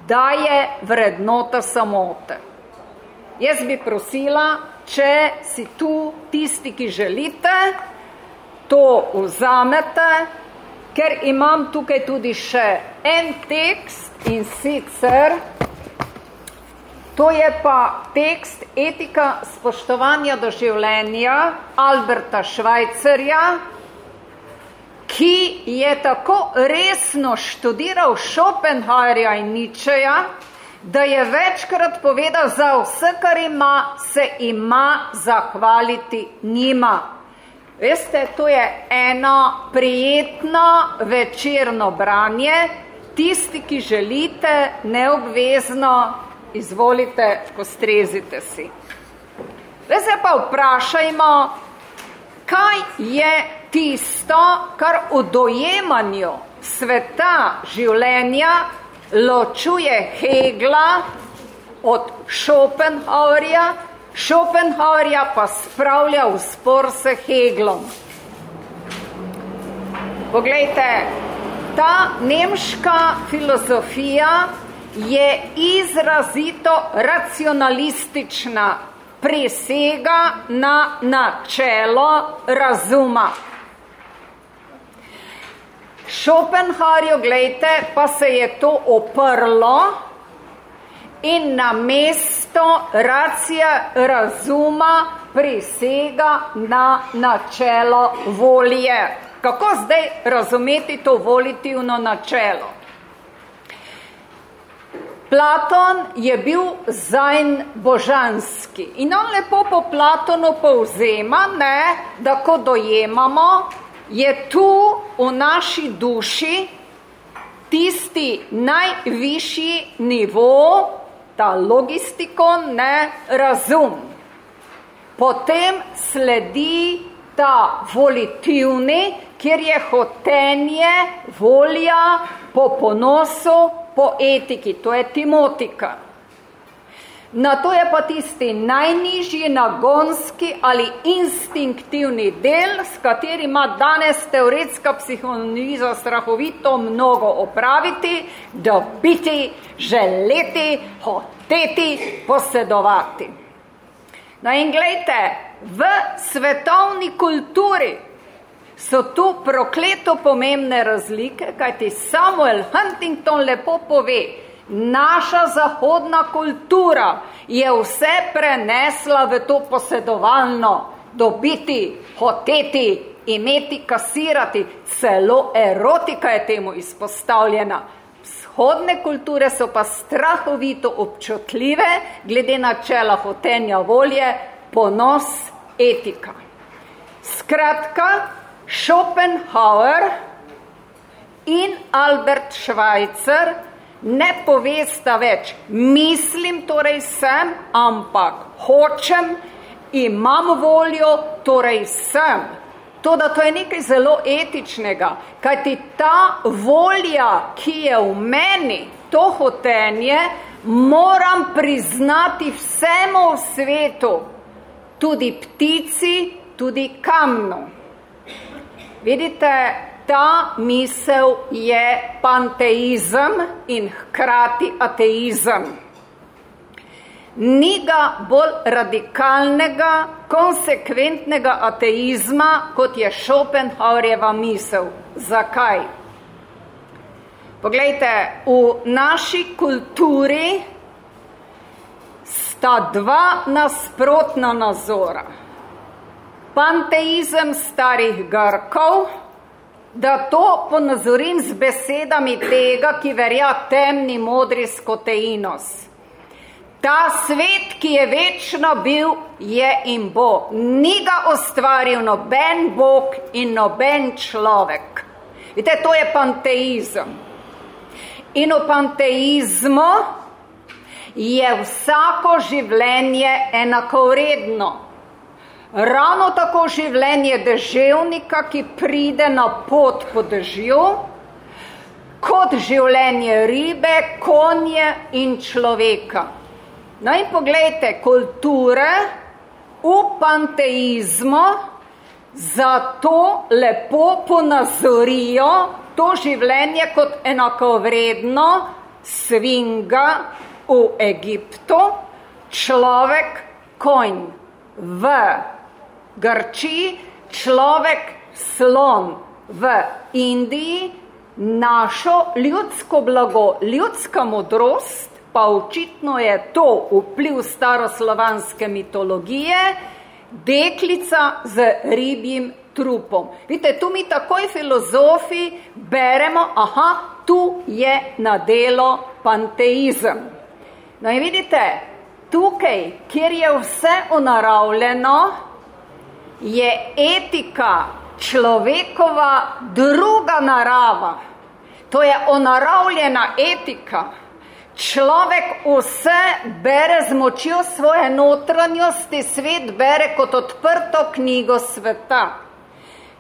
da je vrednota samote. Jaz bi prosila, če si tu tisti, ki želite, to vzamete, ker imam tukaj tudi še en tekst in sicer To je pa tekst etika spoštovanja do življenja Alberta Švajcerja, ki je tako resno študiral Schopenhauerja in Ničeja, da je večkrat povedal, za vse, kar ima, se ima zahvaliti njima. Veste, to je eno prijetno večerno branje. Tisti, ki želite, neobvezno izvolite, postrezite si. Zdaj se pa vprašajmo, kaj je tisto, kar v dojemanju sveta življenja ločuje Hegla od Schopenhauerja, Schopenhauerja pa spravlja v spor s Heglom. Poglejte, ta nemška filozofija je izrazito racionalistična, presega na načelo razuma. Schopenhauerju, gledajte, pa se je to oprlo in na mesto racija razuma presega na načelo volje. Kako zdaj razumeti to volitivno načelo? Platon je bil zajn božanski in on lepo po Platonu povzema, ne, da ko dojemamo, je tu v naši duši tisti najvišji nivo, ta logistikon, ne, razum. Potem sledi ta volitivni, kjer je hotenje, volja po ponosu, po etiki, to je timotika. Na to je pa tisti najnižji nagonski ali instinktivni del, s katerim ima danes teoretska psihoanaliza strahovito mnogo opraviti, da biti, želeti, hoteti, posedovati. No in gledajte, v svetovni kulturi so tu prokleto pomembne razlike, kajti Samuel Huntington lepo pove, naša zahodna kultura je vse prenesla v to posedovalno, dobiti, hoteti, imeti, kasirati, celo erotika je temu izpostavljena. Vzhodne kulture so pa strahovito občutljive glede načela hotenja volje, ponos, etika. Skratka, Schopenhauer in Albert Schweitzer ne povesta več, mislim, torej sem, ampak hočem, imam voljo, torej sem. To, da to je nekaj zelo etičnega, kajti ta volja, ki je v meni, to hotenje, moram priznati vsemu v svetu, tudi ptici, tudi kamnu. Vidite, ta misel je panteizem in hkrati ateizem. Ni ga bolj radikalnega, konsekventnega ateizma, kot je Schopenhauerjeva misel. Zakaj? Poglejte, v naši kulturi sta dva nasprotna nazora. Panteizem starih Grkov, da to ponazorim z besedami tega, ki verja temni modri skoteinos. Ta svet, ki je večno bil, je in bo. Ni ga ustvaril noben Bog in noben človek. Vidite, to je panteizem. In v panteizmu je vsako življenje enakovredno. Ravno tako življenje deževnika, ki pride na pot po dežju, kot življenje ribe, konje in človeka. No in pogledajte, kulture v panteizmu zato lepo ponazorijo to življenje kot enakovredno svinga v Egiptu, človek konj v Grčiji, človek slon v Indiji, našo ljudsko blago, ljudska modrost, pa očitno je to vpliv staroslovanske mitologije, deklica z ribjim trupom. Vidite, tu mi takoj filozofi beremo, aha, tu je na delo panteizem. No in vidite, tukaj, kjer je vse unaravljeno, je etika človekova druga narava. To je onaravljena etika. Človek vse bere z močjo svoje notranjosti, svet bere kot odprto knjigo sveta.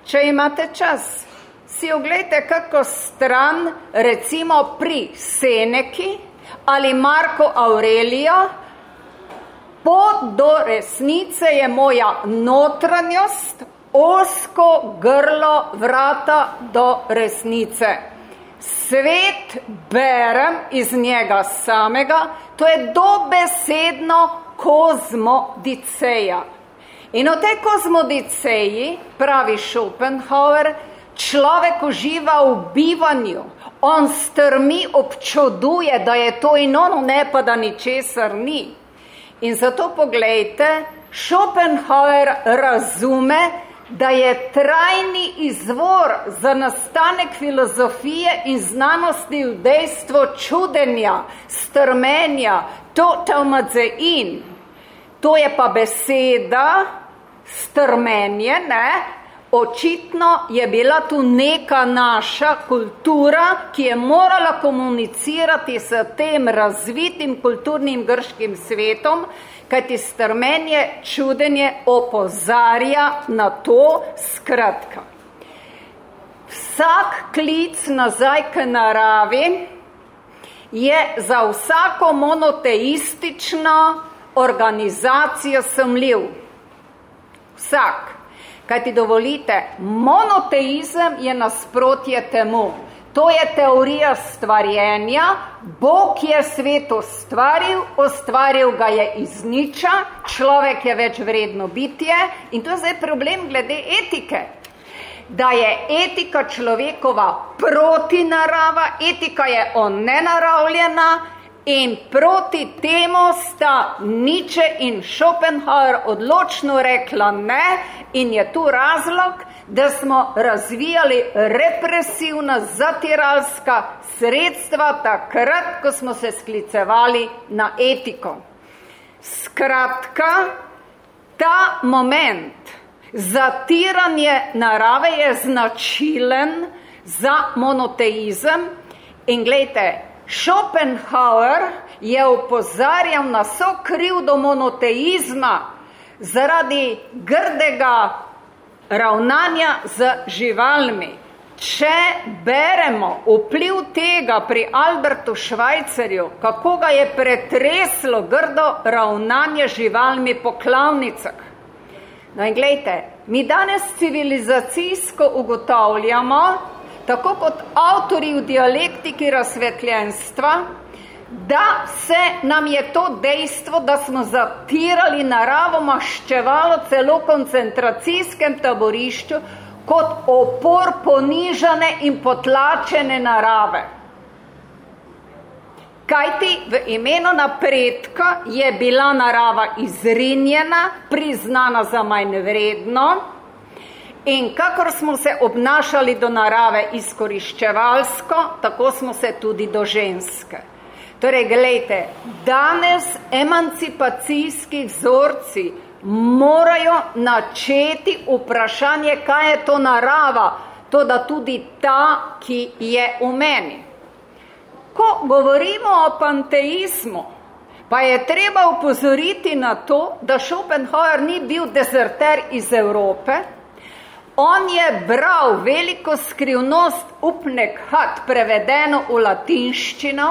Če imate čas, si oglejte kako stran, recimo pri Seneki ali Marko Aurelijo, pot do resnice je moja notranjost, osko grlo vrata do resnice. Svet berem iz njega samega, to je dobesedno kozmodiceja. In v tej kozmodiceji, pravi Schopenhauer, človek uživa v bivanju, on strmi, občuduje, da je to in ono, ne pa da ničesar ni. In zato pogledajte, Schopenhauer razume, da je trajni izvor za nastanek filozofije in znanosti v dejstvo čudenja, strmenja, to taumadzein. To je pa beseda strmenje, ne? Očitno je bila tu neka naša kultura, ki je morala komunicirati s tem razvitim kulturnim grškim svetom, kajti strmenje, čudenje opozarja na to skratka. Vsak klic nazaj k naravi je za vsako monoteistično organizacijo sumljiv. Vsak. Kaj ti dovolite, monoteizem je nasprotje temu. To je teorija stvarjenja, Bog je svet ustvaril, ustvaril ga je iz niča, človek je več vredno bitje in to je zdaj problem glede etike. Da je etika človekova proti narava, etika je onenaravljena In proti temu sta Nietzsche in Schopenhauer odločno rekla ne in je tu razlog, da smo razvijali represivna zatiralska sredstva takrat, ko smo se sklicevali na etiko. Skratka, ta moment zatiranje narave je značilen za monoteizem in gledajte, Schopenhauer je upozarjal na so krivdo monoteizma zaradi grdega ravnanja z živalmi. Če beremo vpliv tega pri Albertu Švajcerju, kako ga je pretreslo grdo ravnanje živalmi po klavnicah. No in gledajte, mi danes civilizacijsko ugotavljamo, tako kot avtori v dialektiki razsvetljenstva, da se nam je to dejstvo, da smo zatirali naravo maščevalo celo koncentracijskem taborišču kot opor ponižane in potlačene narave. Kajti v imenu napredka je bila narava izrinjena, priznana za manj vredno in kakor smo se obnašali do narave izkoriščevalsko, tako smo se tudi do ženske. Torej, gledajte, danes emancipacijski vzorci morajo načeti vprašanje, kaj je to narava, to da tudi ta, ki je v meni. Ko govorimo o panteizmu, pa je treba upozoriti na to, da Schopenhauer ni bil dezerter iz Evrope, on je bral veliko skrivnost upnek hat prevedeno v latinščino,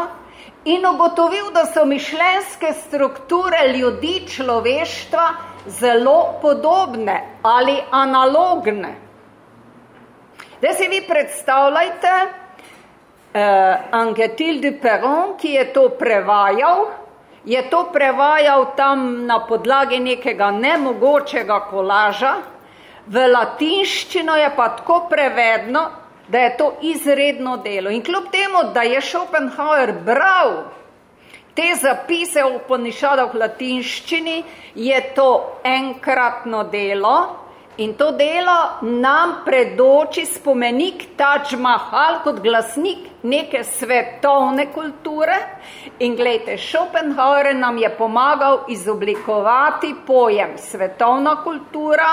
in ugotovil, da so mišljenjske strukture ljudi človeštva zelo podobne ali analogne. Zdaj si vi predstavljajte eh, Angetil de Perron, ki je to prevajal, je to prevajal tam na podlagi nekega nemogočega kolaža, v latinščino je pa tako prevedno, da je to izredno delo. In kljub temu, da je Schopenhauer bral te zapise v ponišadah v latinščini, je to enkratno delo in to delo nam predoči spomenik Taj Mahal kot glasnik neke svetovne kulture. In gledajte, Schopenhauer nam je pomagal izoblikovati pojem svetovna kultura,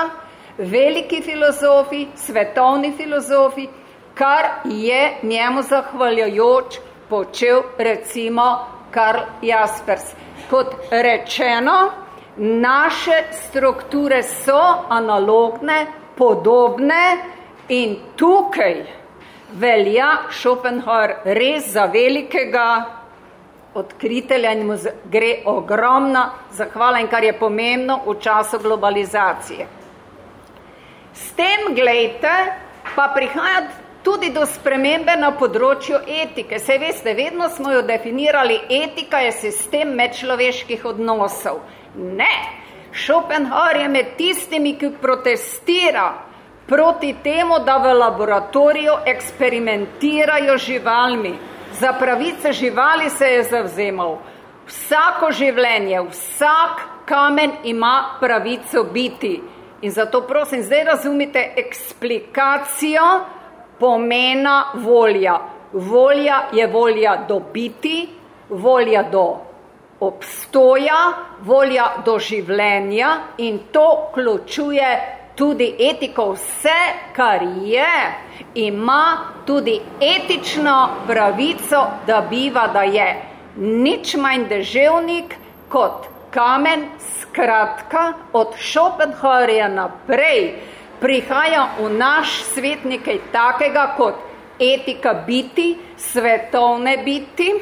veliki filozofi, svetovni filozofi, kar je njemu zahvaljujoč počel recimo Karl Jaspers. Kot rečeno, naše strukture so analogne, podobne in tukaj velja Schopenhauer res za velikega odkritelja in mu gre ogromna zahvala in kar je pomembno v času globalizacije. S tem, gledajte, pa prihaja tudi do spremembe na področju etike. Se veste, vedno smo jo definirali, etika je sistem medčloveških odnosov. Ne, Schopenhauer je med tistimi, ki protestira proti temu, da v laboratoriju eksperimentirajo živalmi. Za pravice živali se je zavzemal. Vsako življenje, vsak kamen ima pravico biti. In zato prosim, zdaj razumite eksplikacijo, pomena volja. Volja je volja dobiti, volja do obstoja, volja do življenja in to vključuje tudi etiko. Vse, kar je, ima tudi etično pravico, da biva, da je nič manj deževnik kot kamen, skratka, od Schopenhauerja naprej prihaja v naš svet nekaj takega kot etika biti, svetovne biti,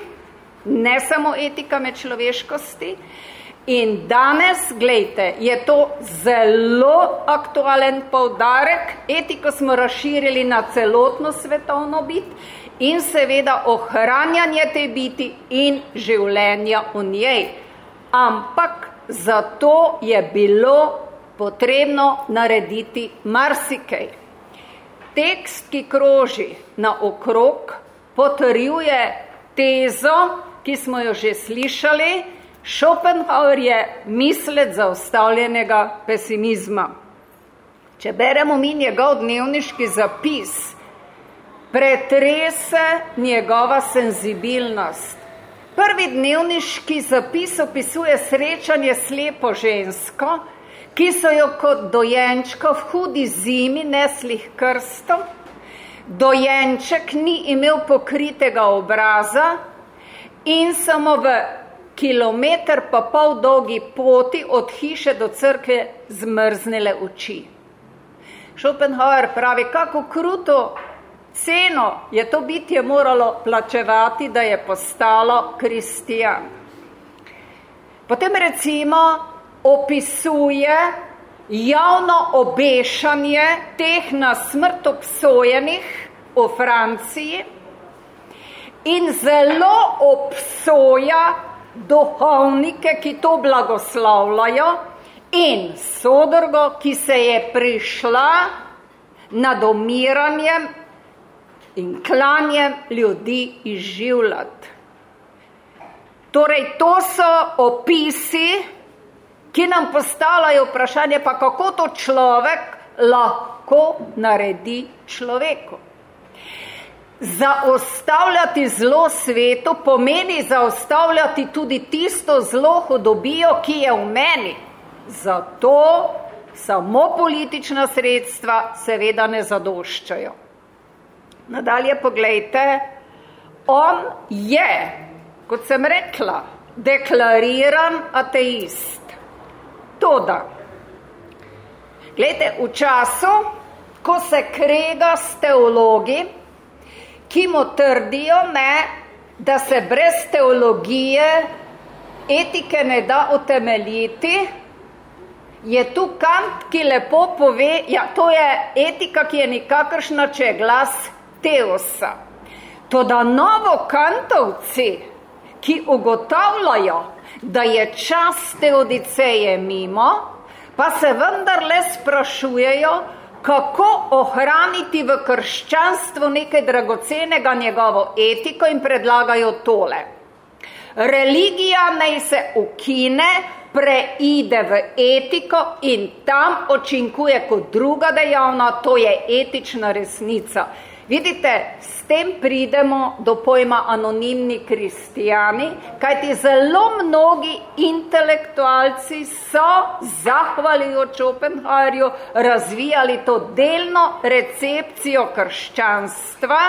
ne samo etika med človeškosti. In danes, gledajte, je to zelo aktualen povdarek. Etiko smo razširili na celotno svetovno bit in seveda ohranjanje te biti in življenja v njej. Ampak zato je bilo potrebno narediti marsikaj. Tekst, ki kroži na okrog, potrjuje tezo, ki smo jo že slišali, Schopenhauer je mislec zaustavljenega pesimizma. Če beremo mi njegov dnevniški zapis, pretrese njegova senzibilnost. Prvi dnevniški zapis opisuje srečanje slepo žensko, ki so jo kot dojenčko v hudi zimi nesli krstom. Dojenček ni imel pokritega obraza in samo v kilometr pa pol dolgi poti od hiše do crkve zmrznile oči. Schopenhauer pravi, kako kruto ceno je to bitje moralo plačevati, da je postalo kristijan. Potem recimo opisuje javno obešanje teh na smrt obsojenih v Franciji in zelo obsoja duhovnike, ki to blagoslavljajo in sodrgo, ki se je prišla nad umiranjem in klanjem ljudi izživljati. Torej, to so opisi, ki nam postavljajo vprašanje, pa kako to človek lahko naredi človeku. Zaostavljati zlo svetu pomeni zaostavljati tudi tisto zlo hudobijo, ki je v meni. Zato samo politična sredstva seveda ne zadoščajo. Nadalje pogledajte, on je, kot sem rekla, deklariran ateist. Toda, gledajte, v času, ko se krega s teologi, ki mu trdijo, ne, da se brez teologije etike ne da utemeljiti, je tu Kant, ki lepo pove, ja, to je etika, ki je nikakršna, če je glas teosa. Toda novo kantovci, ki ugotavljajo, da je čas teodiceje mimo, pa se vendarle sprašujejo, kako ohraniti v krščanstvu nekaj dragocenega njegovo etiko in predlagajo tole. Religija naj se ukine, preide v etiko in tam očinkuje kot druga dejavna, to je etična resnica. Vidite, s tem pridemo do pojma anonimni kristijani, kajti zelo mnogi intelektualci so, zahvaljujoč Oppenheimerju, razvijali to delno recepcijo krščanstva.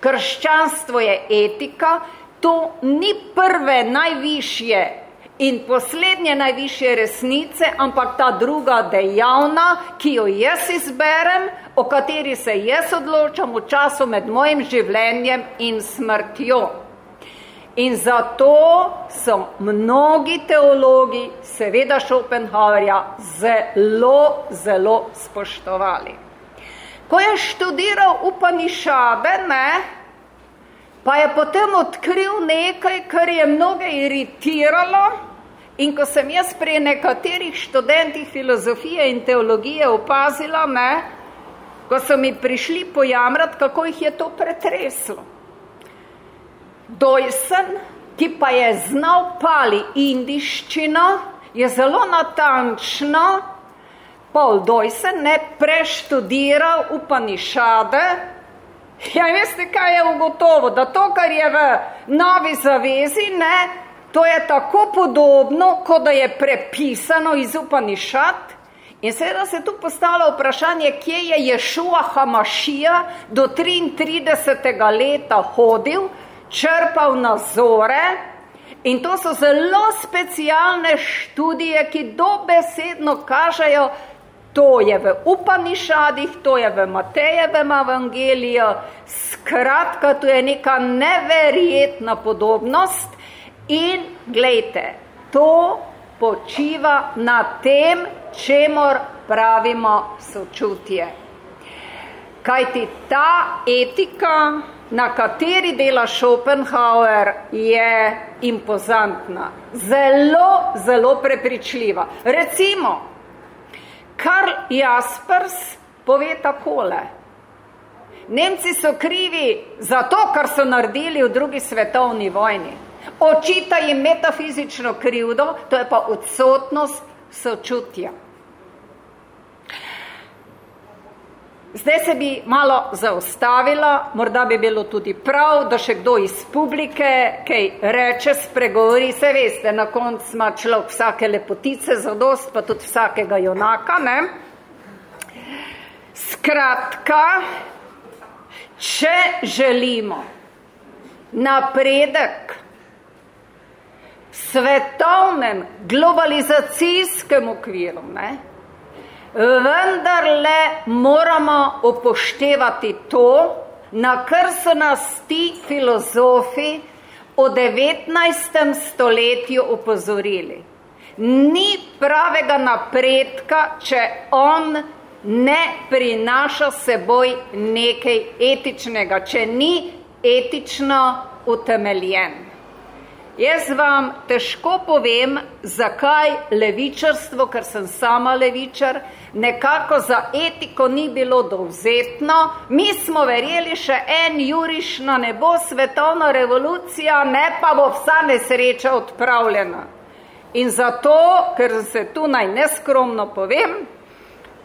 Krščanstvo je etika, to ni prve najvišje in poslednje najvišje resnice, ampak ta druga dejavna, ki jo jaz izberem, o kateri se jaz odločam v času med mojim življenjem in smrtjo. In zato so mnogi teologi, seveda Schopenhauerja, zelo, zelo spoštovali. Ko je študiral upanišabe, ne, pa je potem odkril nekaj, kar je mnoge iritiralo in ko sem jaz pri nekaterih študentih filozofije in teologije opazila, ne, ko so mi prišli pojamrati, kako jih je to pretreslo. Dojsen, ki pa je znal pali indiščino, je zelo natančno, Paul Dojsen, ne preštudiral upanišade, Ja, veste, kaj je ugotovo? Da to, kar je v novi zavezi, ne, to je tako podobno, kot da je prepisano iz upanišat. In seveda se tu postavlja vprašanje, kje je Ješua Hamašija do 33. leta hodil, črpal nazore. In to so zelo specialne študije, ki dobesedno kažejo, To je v Upanišadih, to je v Matejevem evangeliju, skratka, to je neka neverjetna podobnost in gledajte, to počiva na tem, čemor pravimo sočutje. Kajti ta etika, na kateri dela Schopenhauer, je impozantna, zelo, zelo prepričljiva. Recimo, Karl Jaspers pove takole. Nemci so krivi za to, kar so naredili v drugi svetovni vojni. Očita jim metafizično krivdo, to je pa odsotnost sočutja. Zdaj se bi malo zaustavila, morda bi bilo tudi prav, da še kdo iz publike kaj reče, spregovori, se veste, na koncu ima človek vsake lepotice za dost, pa tudi vsakega junaka, ne? Skratka, če želimo napredek svetovnem globalizacijskem okviru, ne? Vendarle moramo upoštevati to, na kar so nas ti filozofi v 19. stoletju upozorili. Ni pravega napredka, če on ne prinaša seboj nekaj etičnega, če ni etično utemeljen. Jaz vam težko povem, zakaj levičarstvo, ker sem sama levičar, nekako za etiko ni bilo dovzetno. Mi smo verjeli še en juriš na nebo, svetovna revolucija, ne pa bo vsa nesreča odpravljena. In zato, ker se tu naj neskromno povem,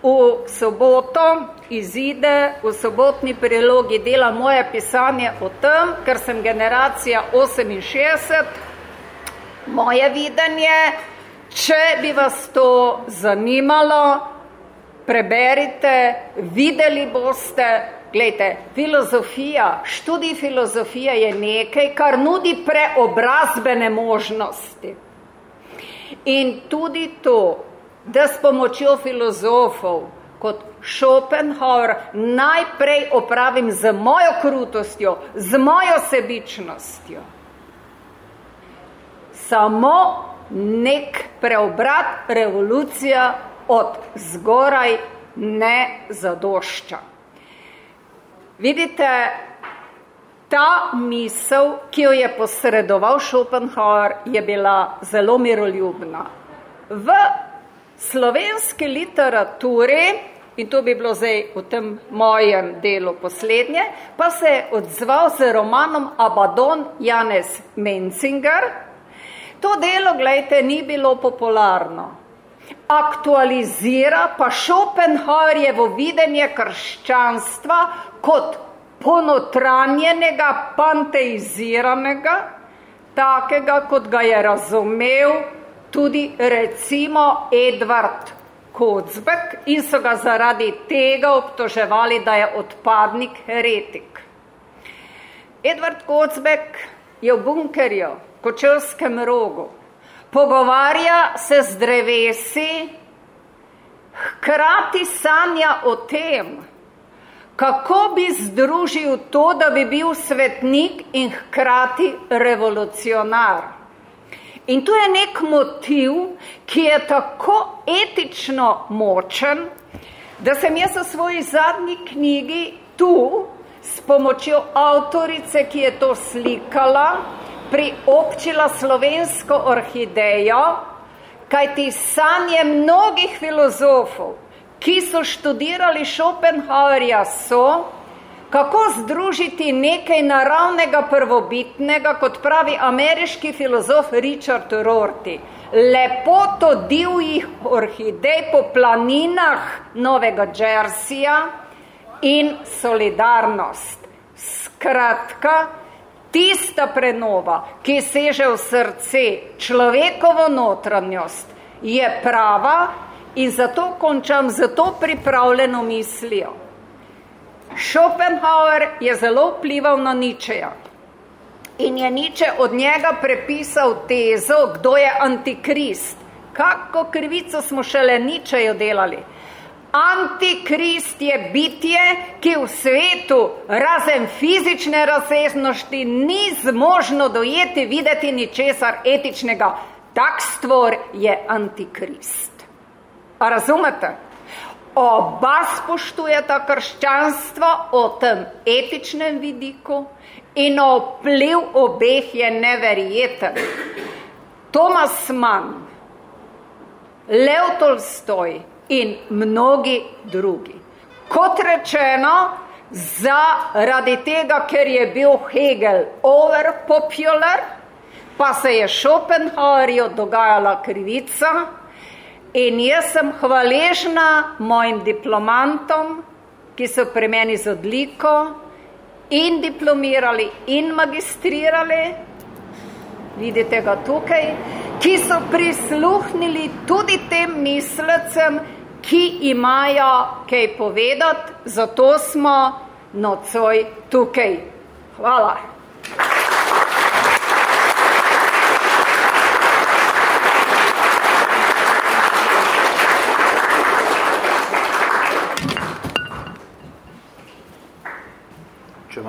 v soboto izide v sobotni prilogi dela moje pisanje o tem, ker sem generacija 68, moje videnje, če bi vas to zanimalo, preberite, videli boste, gledajte, filozofija, študij filozofije je nekaj, kar nudi preobrazbene možnosti. In tudi to, da s pomočjo filozofov kot Schopenhauer najprej opravim z mojo krutostjo, z mojo sebičnostjo. Samo nek preobrat revolucija od zgoraj ne zadošča. Vidite, ta misel, ki jo je posredoval Schopenhauer, je bila zelo miroljubna. V slovenski literaturi, in to bi bilo zdaj v tem mojem delu poslednje, pa se je odzval z romanom Abaddon Janez Menzinger. To delo, gledajte, ni bilo popularno. Aktualizira pa Schopenhauerjevo videnje krščanstva kot ponotranjenega, panteiziranega, takega, kot ga je razumel tudi recimo Edvard Kocbek in so ga zaradi tega obtoževali, da je odpadnik heretik. Edvard Kocbek je v bunkerju, kočevskem rogu, pogovarja se z drevesi, hkrati sanja o tem, kako bi združil to, da bi bil svetnik in hkrati revolucionar. In tu je nek motiv, ki je tako etično močen, da sem jaz v svoji zadnji knjigi tu s pomočjo avtorice, ki je to slikala, priobčila slovensko orhidejo, kajti sanje mnogih filozofov, ki so študirali Schopenhauerja, so, Kako združiti nekaj naravnega prvobitnega, kot pravi ameriški filozof Richard Rorty, lepoto divjih orhidej po planinah Novega Džersija in solidarnost. Skratka, tista prenova, ki seže v srce človekovo notranjost, je prava in zato končam z to pripravljeno mislijo. Schopenhauer je zelo vplival na Ničeja in je Niče od njega prepisal tezo, kdo je antikrist. Kako krivico smo šele Ničejo delali. Antikrist je bitje, ki v svetu razen fizične razsežnosti ni zmožno dojeti, videti ničesar etičnega. Tak stvor je antikrist. A razumete? Oba spoštujeta krščanstvo o tem etičnem vidiku in vpliv obeh je neverjeten. Tomas Mann, Lev Tolstoj in mnogi drugi. Kot rečeno, zaradi tega, ker je bil Hegel overpopular, pa se je Schopenhauerju dogajala krivica in jaz sem hvaležna mojim diplomantom, ki so pri meni z odliko in diplomirali in magistrirali, vidite ga tukaj, ki so prisluhnili tudi tem mislecem, ki imajo kaj povedati, zato smo nocoj tukaj. Hvala.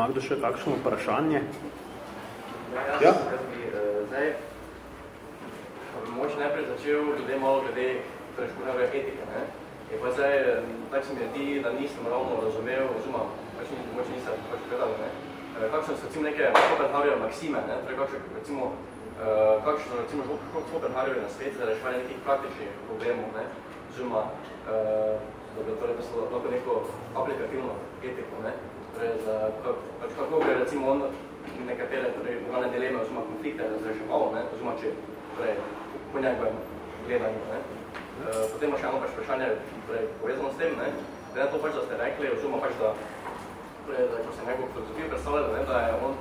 Ima kdo še kakšno vprašanje? Ja, ja. Bi, uh, zdaj, moč najprej začel glede malo glede preškodnjave etike. Ne? Je pa zdaj, tak se mi zdi, da nisem ravno razumel, oziroma, pač ni, moč nisem pač gledal, ne? Uh, kakšne so recimo neke Schopenhauerjeve maksime, ne? Torej, kakšne, recimo, uh, kakšne recimo Schopenhauerjeve na svet za reševanje nekih praktičnih problemov, ne? Oziroma, uh, da bi torej, lahko neko aplikativno etiko, ne? Torej, za, pač kako bi recimo on nekatere torej, glavne dileme oziroma konflikte razreševal, ne, oziroma če torej, po njegovem gledanju. Ne. Uh, potem ima še eno pač vprašanje torej, povezano s tem, ne, da to pač, da ste rekli, oziroma pač, da, torej, da ko se nekako filozofijo predstavljali, ne, da je on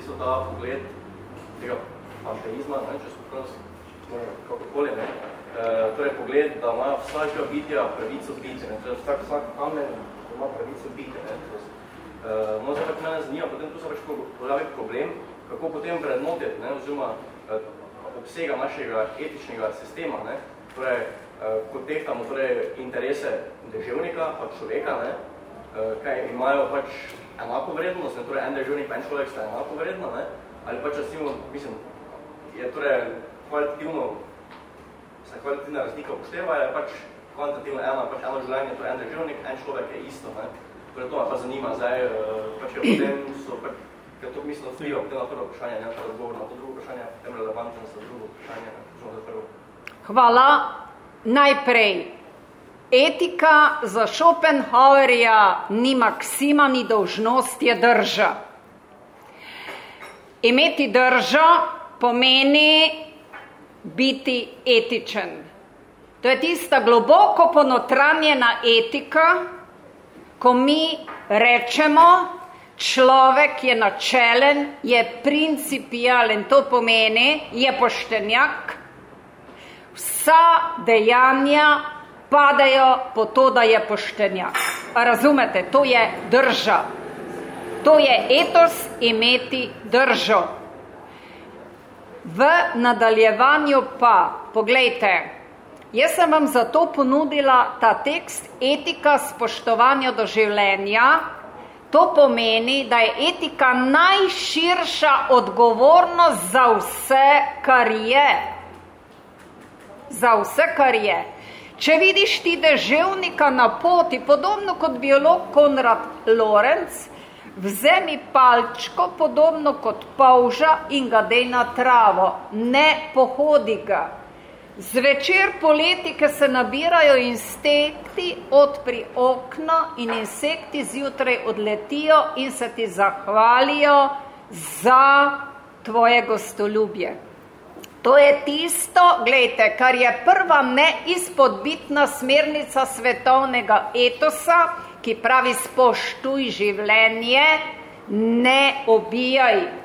isto ta pogled tega panteizma, ne, če so kakokoli, ne, uh, torej pogled, da ima vsakega bitja pravico biti, ne, torej vsak, vsak kamen ima pravico biti, ne, Uh, no, zdaj, mene zanima, potem tu se pač pojavi problem, kako potem vrednotiti, ne, oziroma uh, obsega našega etičnega sistema, ne, torej, uh, kot tehtamo torej, interese deževnika, pa človeka, ne, uh, kaj imajo pač enako vrednost, ne, torej en deževnik pa en človek sta enako vredno, ne, ali pač recimo, mislim, je torej kvalitativno, se kvalitativna razlika upošteva, je pač kvantitativno ena, pač eno življenje, torej en deževnik, en človek je isto, ne, Torej, to me pa zanima zdaj, pač je potem so, pač, ker to mislim vpliva potem na prvo vprašanje, ne, pa odgovor na to drugo vprašanje, potem relevantno za drugo vprašanje, ne, za prvo. Hvala. Najprej, etika za Schopenhauerja ni maksima, ni dolžnost, je drža. Imeti držo pomeni biti etičen. To je tista globoko ponotranjena etika, ko mi rečemo, človek je načelen, je principialen, to pomeni, je poštenjak, vsa dejanja padajo po to, da je poštenjak. Razumete, to je drža. To je etos imeti držo. V nadaljevanju pa, poglejte, Jaz sem vam zato ponudila ta tekst etika spoštovanja do življenja. To pomeni, da je etika najširša odgovornost za vse, kar je. Za vse, kar je. Če vidiš ti deževnika na poti, podobno kot biolog Konrad Lorenz, vzemi palčko, podobno kot polža in ga dej na travo. Ne pohodi ga. Zvečer poleti, ko se nabirajo insekti, odpri okno in insekti zjutraj odletijo in se ti zahvalijo za tvoje gostoljubje. To je tisto, gledajte, kar je prva neizpodbitna smernica svetovnega etosa, ki pravi spoštuj življenje, ne obijaj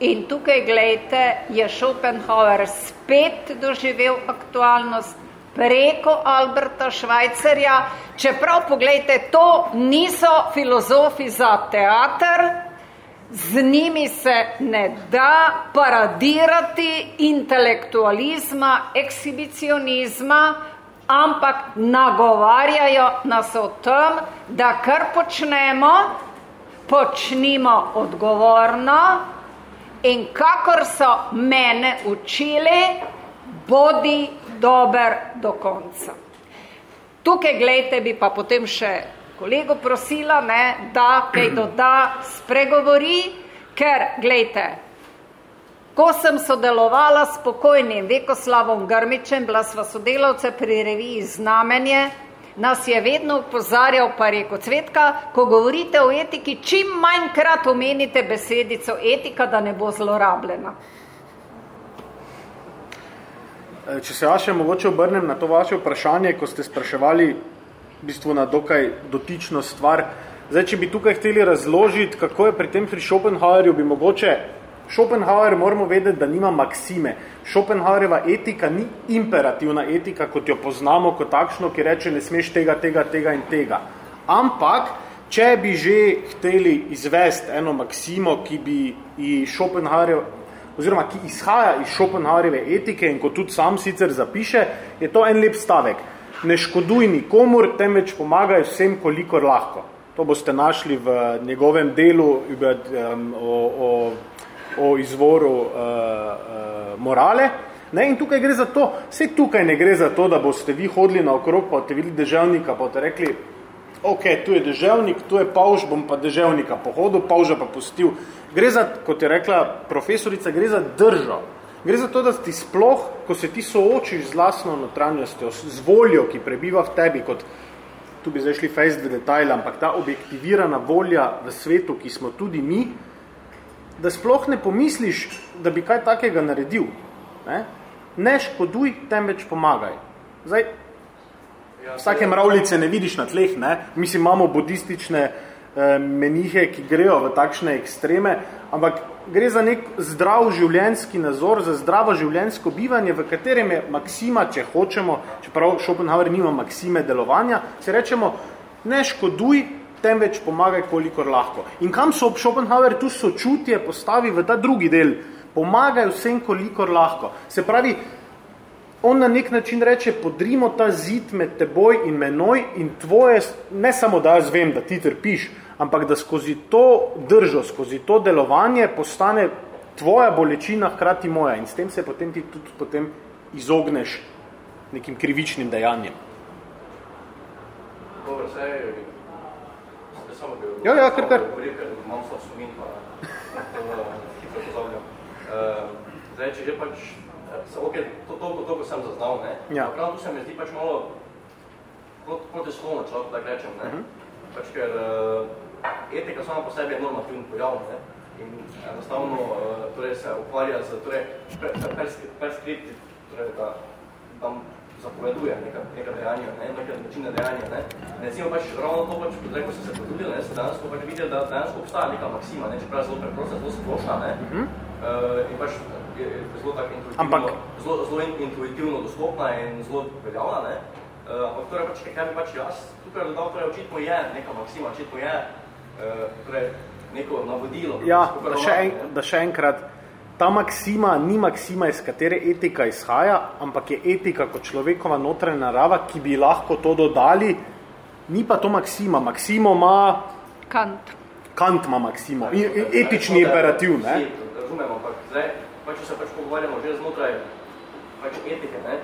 In tukaj, gledajte, je Schopenhauer spet doživel aktualnost preko Alberta Švajcarja, čeprav, pogledajte, to niso filozofi za teater, z njimi se ne da paradirati intelektualizma, ekshibicionizma, ampak nagovarjajo nas o tem, da kar počnemo, počnimo odgovorno, in kakor so mene učili, bodi dober do konca. Tukaj, gledajte, bi pa potem še kolego prosila, ne, da kaj doda, spregovori, ker, gledajte, ko sem sodelovala s pokojnim Vekoslavom Grmičem, bila sva sodelavce pri reviji Znamenje, nas je vedno upozarjal, pa rekel, Cvetka, ko govorite o etiki, čim manjkrat omenite besedico etika, da ne bo zlorabljena. E, če se ja še mogoče obrnem na to vaše vprašanje, ko ste spraševali v bistvu na dokaj dotično stvar, Zdaj, če bi tukaj hteli razložiti, kako je pri tem pri Schopenhauerju, bi mogoče Schopenhauer moramo vedeti, da nima maksime. Schopenhauerjeva etika ni imperativna etika, kot jo poznamo, kot takšno, ki reče, ne smeš tega, tega, tega in tega. Ampak, če bi že hteli izvesti eno maksimo, ki bi iz Schopenhauerjev, oziroma ki izhaja iz Schopenhauerjeve etike in kot tudi sam sicer zapiše, je to en lep stavek. Ne škoduj nikomur, temveč pomagaj vsem, kolikor lahko. To boste našli v njegovem delu o, o o izvoru uh, uh, morale. Ne, in tukaj gre za to, vse tukaj ne gre za to, da boste vi hodili na okrog, pa boste videli deževnika, pa boste rekli, ok, tu je deževnik, tu je pavž, bom pa deževnika pohodil, pavža pa pustil. Gre za, kot je rekla profesorica, gre za držo. Gre za to, da ti sploh, ko se ti soočiš z lastno notranjostjo, z voljo, ki prebiva v tebi, kot tu bi zdaj šli fejst v detajle, ampak ta objektivirana volja v svetu, ki smo tudi mi, da sploh ne pomisliš, da bi kaj takega naredil. Ne, ne škoduj, temveč pomagaj. Zdaj, ja, vsake mravljice ne vidiš na tleh, ne? mislim, imamo budistične eh, menihe, ki grejo v takšne ekstreme, ampak gre za nek zdrav življenjski nazor, za zdravo življenjsko bivanje, v katerem je maksima, če hočemo, čeprav Schopenhauer nima maksime delovanja, se rečemo, ne škoduj, temveč pomagaj, kolikor lahko. In kam so Schopenhauer tu sočutje postavi v ta drugi del? Pomagaj vsem, kolikor lahko. Se pravi, on na nek način reče, podrimo ta zid med teboj in menoj in tvoje, ne samo da jaz vem, da ti trpiš, ampak da skozi to držo, skozi to delovanje postane tvoja bolečina hkrati moja in s tem se potem ti tudi potem izogneš nekim krivičnim dejanjem. Dobro, samo bi ja, ja, kar, kar. ker imam slab spomin, pa to hitro pozavljam. Uh, zdaj, če že pač, se, ok, to, to, to, to sem zaznal, ne? Ja. Prav tu se mi zdi pač malo proteslovno, če lahko tako rečem, ne? Uh Mhm. -huh. Pač, ker etika sama po sebi je normativni pojav, ne? In enostavno torej se ukvarja z torej, perskripti, torej, da tam zapoveduje neka, neka dejanja, ne, neka načine dejanja. Ne. Recimo pač ravno to, pač, ko se se potrudili, ne, se danes pač videli, da dejansko obstaja neka maksima, ne, čeprav je zelo preprosta, zelo splošna, ne, uh -huh. uh, in pač je, je zelo tak intuitivno, Ampak... zelo, zelo intuitivno dostopna in zelo veljavna, ne. Uh, ampak torej pač, kaj bi pač jaz tukaj dodal, torej očitno je neka maksima, očitno je uh, torej, neko navodilo. Ja, da še, en, da še enkrat, ta maksima ni maksima, iz katere etika izhaja, ampak je etika kot človekova notranja narava, ki bi lahko to dodali, ni pa to maksima. Maksimo ima... Kant. Kant ima maksimo. In, in etični imperativ, ne? Razumemo, ampak zdaj, pač, če se pač pogovarjamo že znotraj pač etike, ne?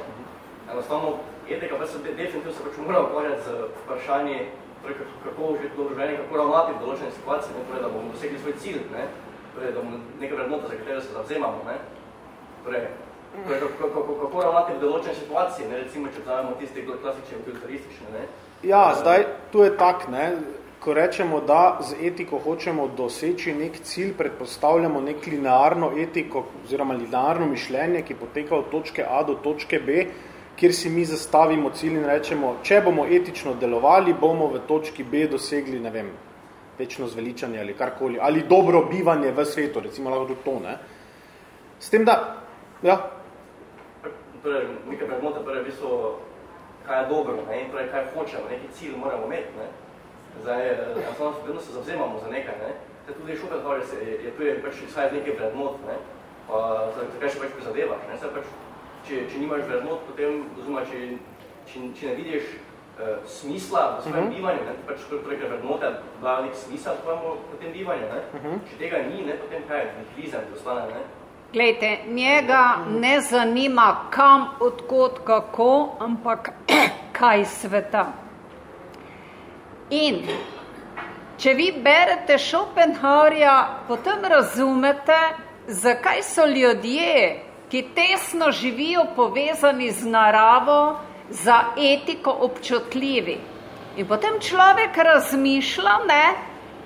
Enostavno, etika pa se de, definitivno se pač mora ukvarjati z vprašanji, torej, kako že doživljenje, kako ravnati v določene situacije, ne? Torej, da bomo dosegli svoj cilj, ne? Torej, da bomo neke vrednote, za katere se zavzemamo, ne? Torej, torej kako, kako, kako ravnati v določene situacije, ne? recimo, če vzamemo tiste klasične utilitaristične, ne? Ja, zdaj, tu je tak, ne? ko rečemo, da z etiko hočemo doseči nek cilj, predpostavljamo nek linearno etiko oziroma linearno mišljenje, ki poteka od točke A do točke B, kjer si mi zastavimo cilj in rečemo, če bomo etično delovali, bomo v točki B dosegli, ne vem, večno zveličanje ali karkoli, ali dobro bivanje v svetu, recimo lahko tudi to, ne. S tem, da, ja. Torej, nekaj predmota, torej, v bistvu, kaj je dobro, ne, in torej, kaj hočemo, neki cilj moramo imeti, ne. Zdaj, enostavno vedno se zavzemamo za nekaj, ne. Zdaj, tudi Schopenhauer se je, je tu je pač izhajati nekaj predmot, ne, pa zakaj še pač prizadevaš, ne, Zdaj, pač, če, če nimaš predmot, potem, oziroma, če, če, če ne vidiš uh, smisla v svojem uh -huh. bivanju, ne, pač torej vrednote dajo nek smisel tvojemu potem bivanju, ne, uh -huh. če tega ni, ne, potem kaj, nihilizem ostane, ne. Glejte, njega ne zanima kam, odkot, kako, ampak kaj sveta. In če vi berete Schopenhauerja, potem razumete, zakaj so ljudje, ki tesno živijo povezani z naravo, za etiko občutljivi. In potem človek razmišlja, ne,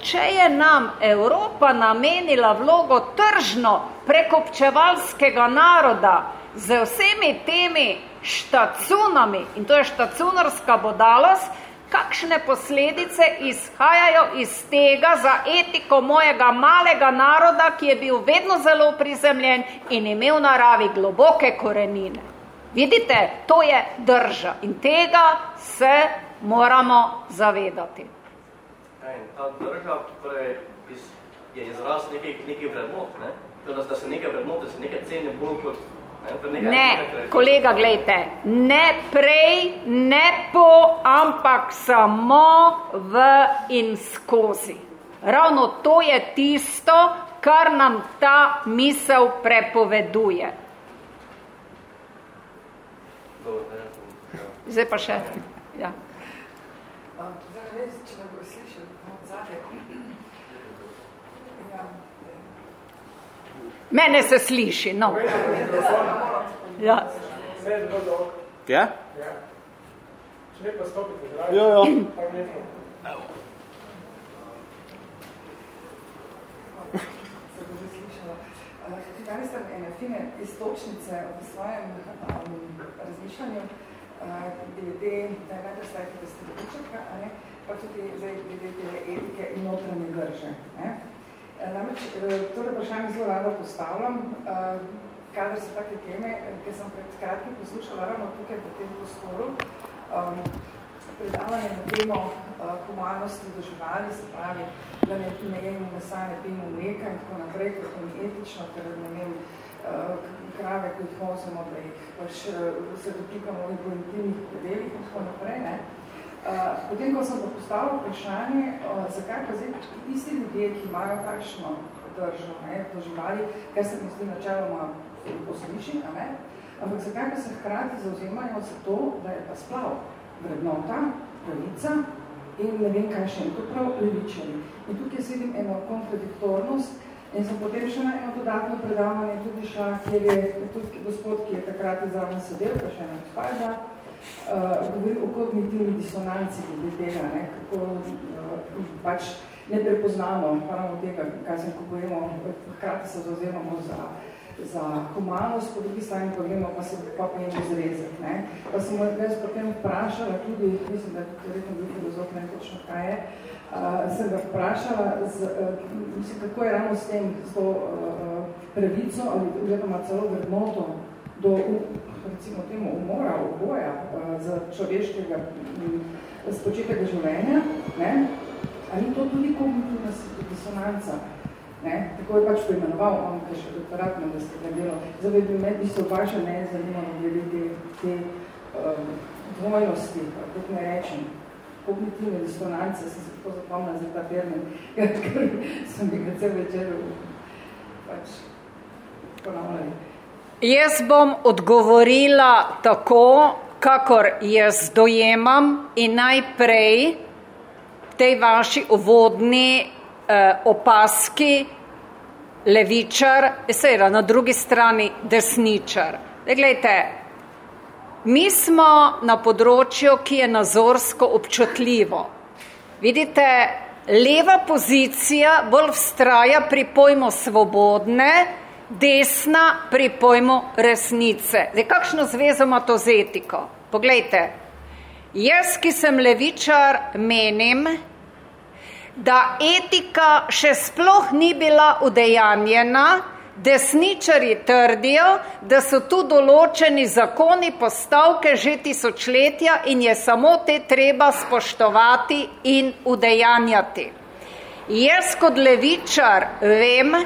če je nam Evropa namenila vlogo tržno prekopčevalskega naroda z vsemi temi štacunami, in to je štacunarska bodalost, kakšne posledice izhajajo iz tega za etiko mojega malega naroda, ki je bil vedno zelo prizemljen in imel naravi globoke korenine. Vidite, to je drža in tega se moramo zavedati. In ta drža torej, je izraz nekih, nekih vrednot, ne? Torej, da se nekaj vrednote, se nekaj ceni bolj kot Ne, kolega, gledajte, ne prej, ne po, ampak samo v in skozi. Ravno to je tisto, kar nam ta misel prepoveduje. Zdaj pa še. Ja. Zdaj, če ne bo slišal, Mene se sliši, no. Ja. Ja? Jo, jo. Danes sem ene fine istočnice v svojem um, razmišljanju glede ste dobičaka, pa tudi zdaj glede etike in notranje drže. Ne? Eh, namreč, eh, tole vprašanje zelo rado postavljam, eh, kadar so take teme, ki sem pred kratkim poslušala ravno tukaj v tem prostoru, um, predavanje na temo uh, humanosti do živali, se pravi, da ne, ne jemo mesa, ne pijemo mleka in tako naprej, kako ni etično, ker ne vem, uh, krave, ko jih vozimo, da jih pač uh, se dotikamo v intimnih predeljih in tako naprej, ne. Uh, potem, ko sem pa postavila vprašanje, uh, zakaj pa zdaj tisti ljudje, ki imajo takšno držo, ne, to živali, ker se mi zdi načeloma posliši, ne, ampak zakaj pa se hkrati zauzemajo za to, da je pa splav vrednota, pravica in ne vem kaj še, in to prav levičari. In tukaj sedim eno kontradiktornost in sem potem še na eno dodatno predavanje tudi šla, kjer je tudi gospod, ki je takrat izraven sedel, pa še ena gospoda, uh, govoril o kognitivni disonanci glede tega, ne, kako uh, pač ne prepoznamo pravno tega, kaj se kupujemo, hkrati se zauzemamo za, za humanost, po drugi strani pa vemo, pa se pa pojemo zrezek. Ne. Pa sem jaz potem vprašala tudi, mislim, da je verjetno bil filozof, ne točno kaj je, uh, sem ga vprašala, z, uh, mislim, kako je ravno s tem, s to uh, pravico ali oziroma celo vrednoto do recimo temu umora, oboja uh, za človeškega spočetega življenja, ne? ali to tudi kognitivna disonanca. Ne? Tako je pač poimenoval on, ki še doktorat na desetega delo. Zdaj bi me bi se vaša ne zanimalo glede te, te um, dvojnosti, kako ne rečem, kognitivne disonance, sem se tako zapomnila za ta termin, ker sem bi ga cel večer pač ponavljali. Jaz bom odgovorila tako, kakor jaz dojemam in najprej tej vaši uvodni eh, opaski levičar, seveda na drugi strani desničar. Glejte, mi smo na področju, ki je nazorsko občutljivo. Vidite, leva pozicija bolj vstraja pri pojmu svobodne, desna pri pojmu resnice. Zdaj, kakšno zvezo ima to z etiko? Poglejte, jaz, ki sem levičar, menim, da etika še sploh ni bila udejanjena, desničari trdijo, da so tu določeni zakoni postavke že tisočletja in je samo te treba spoštovati in udejanjati. Jaz kot levičar vem,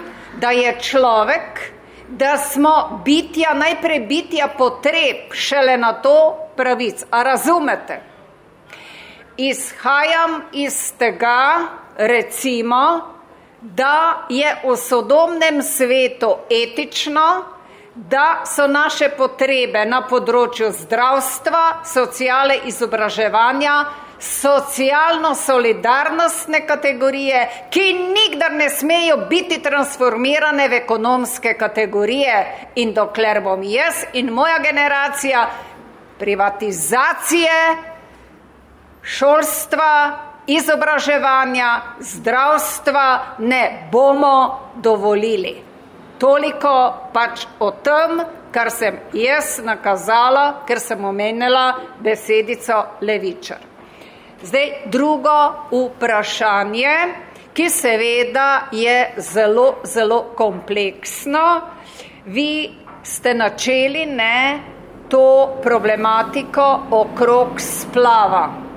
da je človek, da smo bitja, najprej bitja potreb, šele na to pravic. A razumete? Izhajam iz tega, recimo, da je v sodobnem svetu etično, da so naše potrebe na področju zdravstva, sociale, izobraževanja, socialno-solidarnostne kategorije, ki nikdar ne smejo biti transformirane v ekonomske kategorije. In dokler bom jaz in moja generacija privatizacije šolstva, izobraževanja, zdravstva ne bomo dovolili. Toliko pač o tem, kar sem jaz nakazala, ker sem omenila besedico levičar. Zdaj drugo vprašanje, ki seveda je zelo, zelo kompleksno. Vi ste načeli ne to problematiko okrog splava.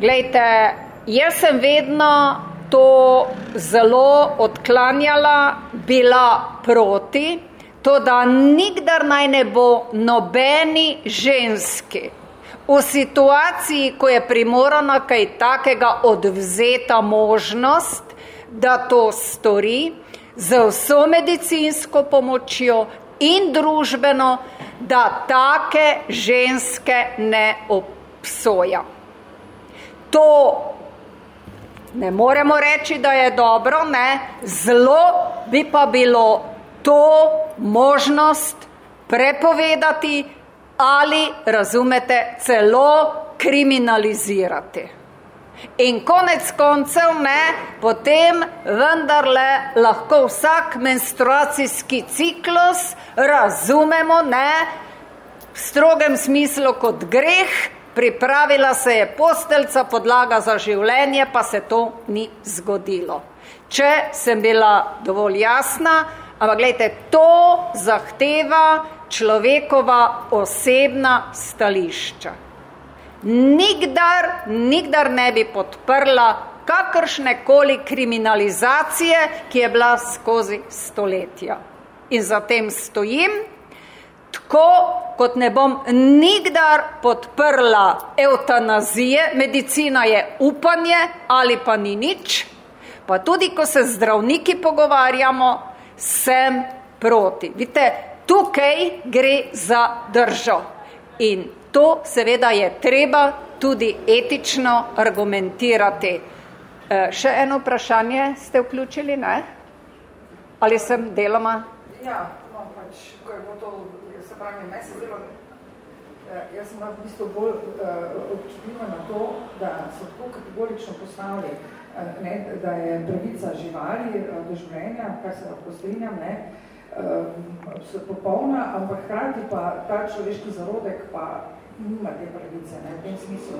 Glejte, jaz sem vedno to zelo odklanjala, bila proti, to da nikdar naj ne bo nobeni ženski v situaciji, ko je primorana kaj takega odvzeta možnost, da to stori z vso medicinsko pomočjo in družbeno, da take ženske ne obsoja. To ne moremo reči, da je dobro, ne, zelo bi pa bilo to možnost prepovedati ali, razumete, celo kriminalizirati. In konec koncev ne, potem vendarle lahko vsak menstruacijski ciklus razumemo ne, v strogem smislu kot greh, pripravila se je postelca, podlaga za življenje, pa se to ni zgodilo. Če sem bila dovolj jasna, ampak gledajte, to zahteva človekova osebna stališča. Nikdar, nikdar ne bi podprla kakršne koli kriminalizacije, ki je bila skozi stoletja. In zatem stojim, tako kot ne bom nikdar podprla eutanazije, medicina je upanje ali pa ni nič, pa tudi ko se zdravniki pogovarjamo, sem proti. Vidite, tukaj gre za držo in to seveda je treba tudi etično argumentirati. E, še eno vprašanje ste vključili, ne? Ali sem deloma? Ja, no, pač, ko je bilo to, se pravi, me se zelo, eh, jaz sem v bistvu bolj uh, občutljiva na to, da so tako kategorično postavili, uh, ne, da je pravica živali uh, do življenja, kar se lahko strinjam, ne, um, popolna, ampak hkrati pa ta človeški zarodek pa nima te pravice, ne, v tem smislu.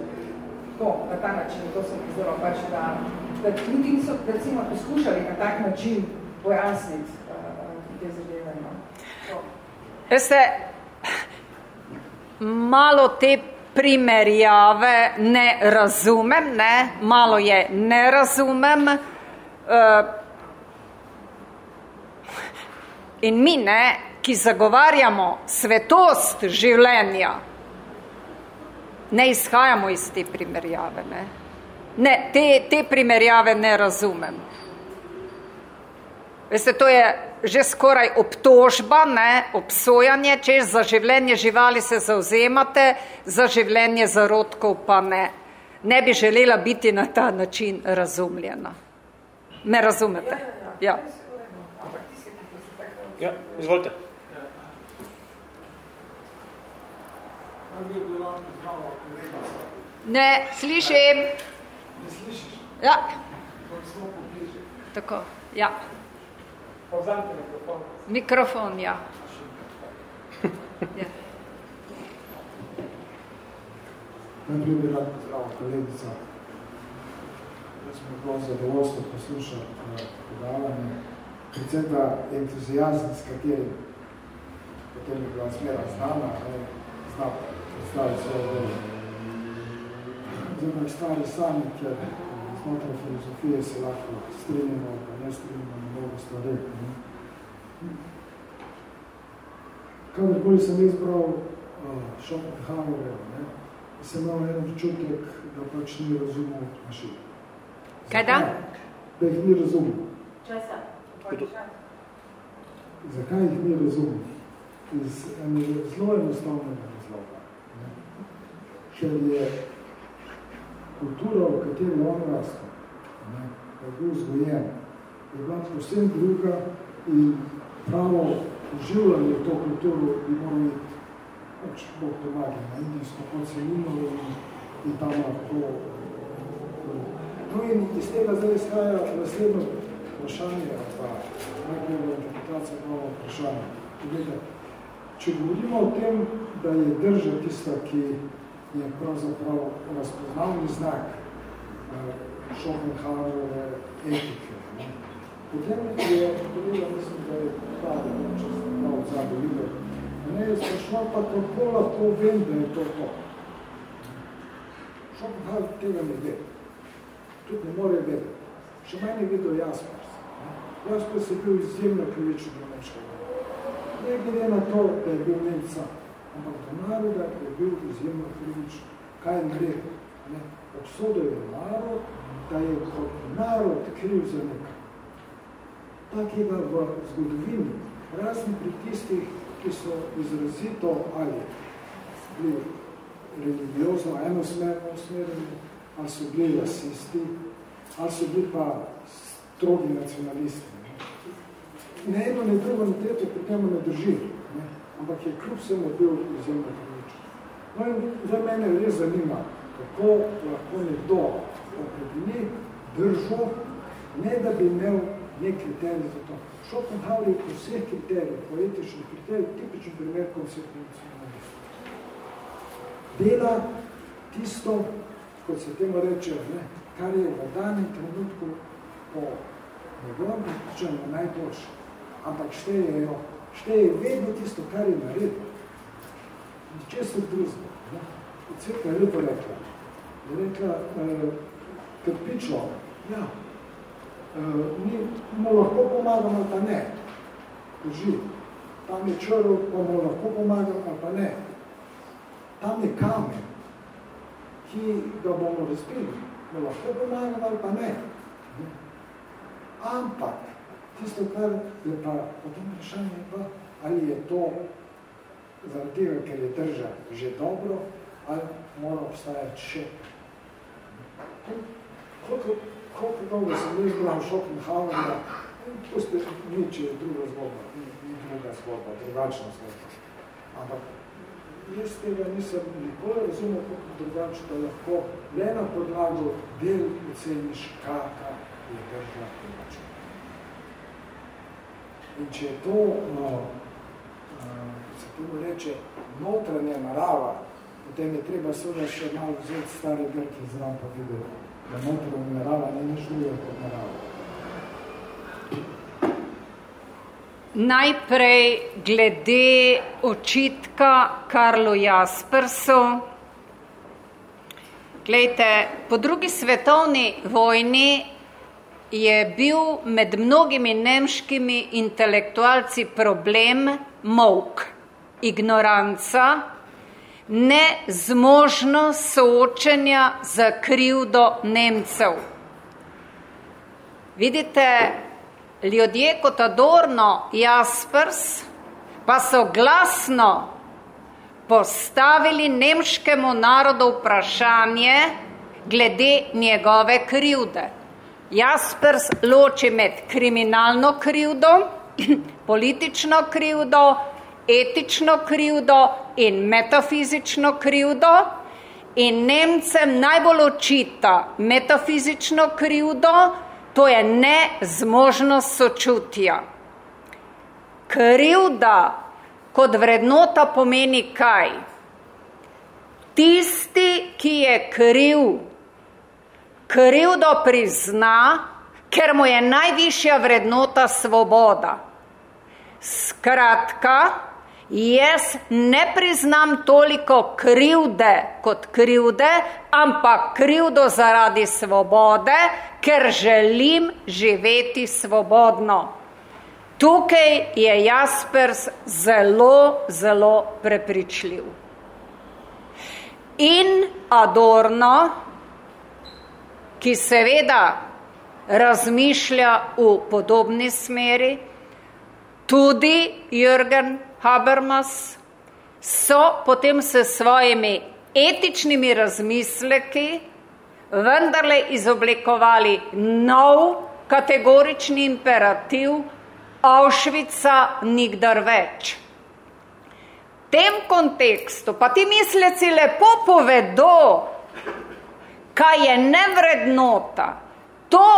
To, na ta način, to sem zdelo, pač, da, da ljudi niso, recimo, poskušali na tak način pojasniti uh, te zadeve. No. Veste, malo te primerjave ne razumem, ne, malo je ne razumem, uh, In mi, ne, ki zagovarjamo svetost življenja, ne izhajamo iz te primerjave. Ne, ne te, te primerjave ne razumem. Veste, to je že skoraj obtožba, ne, obsojanje, če za življenje živali se zauzemate, za življenje zarodkov pa ne. Ne bi želela biti na ta način razumljena. Me razumete? Ja. Ja, izvolite. Ne, slišim. Ne slišiš? Ja. Smo pobliže. Tako, ja. Povzamite mikrofon. Mikrofon, ja. ja. Najprej bi rad pozdravil kolegica. Jaz smo bilo zadovoljstvo poslušati uh, podavanje predvsem ta entuzijazm, s katerim potem je bila smera znana, ne, zna predstaviti svoje delo. Zdaj, stari sami, ker znotraj filozofije se lahko strinjamo, pa ne strinjamo mnogo stvari. Ne. Kadarkoli sem izbral uh, Schopenhauerja, ne, sem imel en občutek, da pač ni razumel mašin. Kaj da? Da jih ni razumel. Česa? Zakaj jih ni razumel? Iz enega zelo enostavnega razloga. Ne? Ker je kultura, v kateri on rastel, ne? je bil vzgojen, je bila povsem druga in pravo življanje to kulturo bi moral iti pač Bog pomaga na indijsko koncelino in, in tam lahko. No in iz tega zdaj izhaja naslednjo vprašanje, pa najbolj interpretacija pravo vprašanje. Poglede, če govorimo o tem, da je drža tista, ki je pravzaprav razpoznavni znak uh, Schopenhauerove etike? Potem je, pogleda, mislim, da je pravi, če sem prav zadnji videl, Ne, sprašval pa, kako lahko vem, da je to to. Schopenhauer tega ne ve. Tudi ne more vedeti. Še manj je videl Jaspers. Jaspers je bil izjemno krivičen do Nemčkega. Ne glede na to, da je bil Nemca, ampak do naroda je bil izjemno krivičen. Kaj? Ne? Obsodil je narod, da je kot narod kriv za nekaj. Takega v zgodovini, razni pri tistih, ki so izrazito ali bili religiozno enosmerno usmerjeni, ali so bili rasisti, ali so bili pa strogi nacionalisti. Ne eno, ne drugo, ne tretje pri temu ne drži, ne? ampak je kljub vsemu bil izjemno krvičen. No in zdaj mene res zanima, kako lahko nekdo opredeli držo, ne da bi imel nek kriterij za to. Schopenhauer je po vseh kriterijih, po etičnih kriterijih, tipičen primer konceptualizacije. Dela tisto, kot se temu reče, ne, kar je v danem trenutku po njegovem pripričanju najboljše. Ampak štejejo, šteje vedno tisto, kar je naredil. Če so druzno. Cveta je lepo rekla. Je rekla, eh, krpičo, ja, mi mu lahko pomagamo, pa ne. Drži. Tam je črl, pa mu lahko pomagamo, pa ne. Tam je kamen, ki ga bomo razpili. Mu lahko pomagamo, pa ne. Ampak, tisto, kar je pa potem vprašanje pa, ali je to zaradi tega, ker je drža že dobro, ali mora obstajati še. Koliko koliko dolgo sem bila v Schopenhauerja, to ste nič, je druga zgodba, druga zgodba, drugačna zgodba. Ampak jaz tega nisem nikoli razumel kako drugače, da lahko le na podlagu del oceniš, kaka je drža drugačna. In če je to, no, se temu reče, notranja narava, potem je treba seveda še malo vzeti stare grke zram pa videti da notro narava ne nižuje kot narava. Najprej glede očitka Karlu Jaspersu. Glejte, po drugi svetovni vojni je bil med mnogimi nemškimi intelektualci problem mok, ignoranca, nezmožnost soočenja za krivdo Nemcev. Vidite, ljudje kot Adorno, Jaspers, pa so glasno postavili nemškemu narodu vprašanje glede njegove krivde. Jaspers loči med kriminalno krivdo, politično krivdo, etično krivdo in metafizično krivdo in Nemcem najbolj očita metafizično krivdo, to je nezmožnost sočutja. Krivda kot vrednota pomeni kaj? Tisti, ki je kriv, krivdo prizna, ker mu je najvišja vrednota svoboda. Skratka, jaz ne priznam toliko krivde kot krivde, ampak krivdo zaradi svobode, ker želim živeti svobodno. Tukaj je Jaspers zelo, zelo prepričljiv. In Adorno, ki seveda razmišlja v podobni smeri, tudi Jürgen Habermas so potem s svojimi etičnimi razmisleki vendarle izoblikovali nov kategorični imperativ Auschwitza nikdar več. tem kontekstu, pa ti misleci lepo povedo, kaj je nevrednota, to,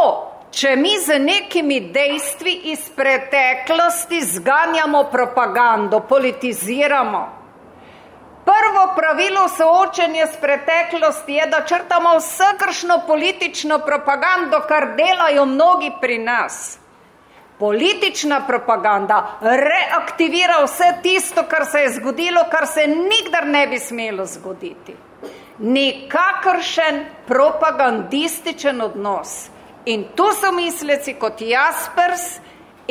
če mi z nekimi dejstvi iz preteklosti zganjamo propagando, politiziramo. Prvo pravilo soočenja s preteklosti je, da črtamo vsakršno politično propagando, kar delajo mnogi pri nas. Politična propaganda reaktivira vse tisto, kar se je zgodilo, kar se nikdar ne bi smelo zgoditi nikakršen propagandističen odnos. In tu so misleci kot Jaspers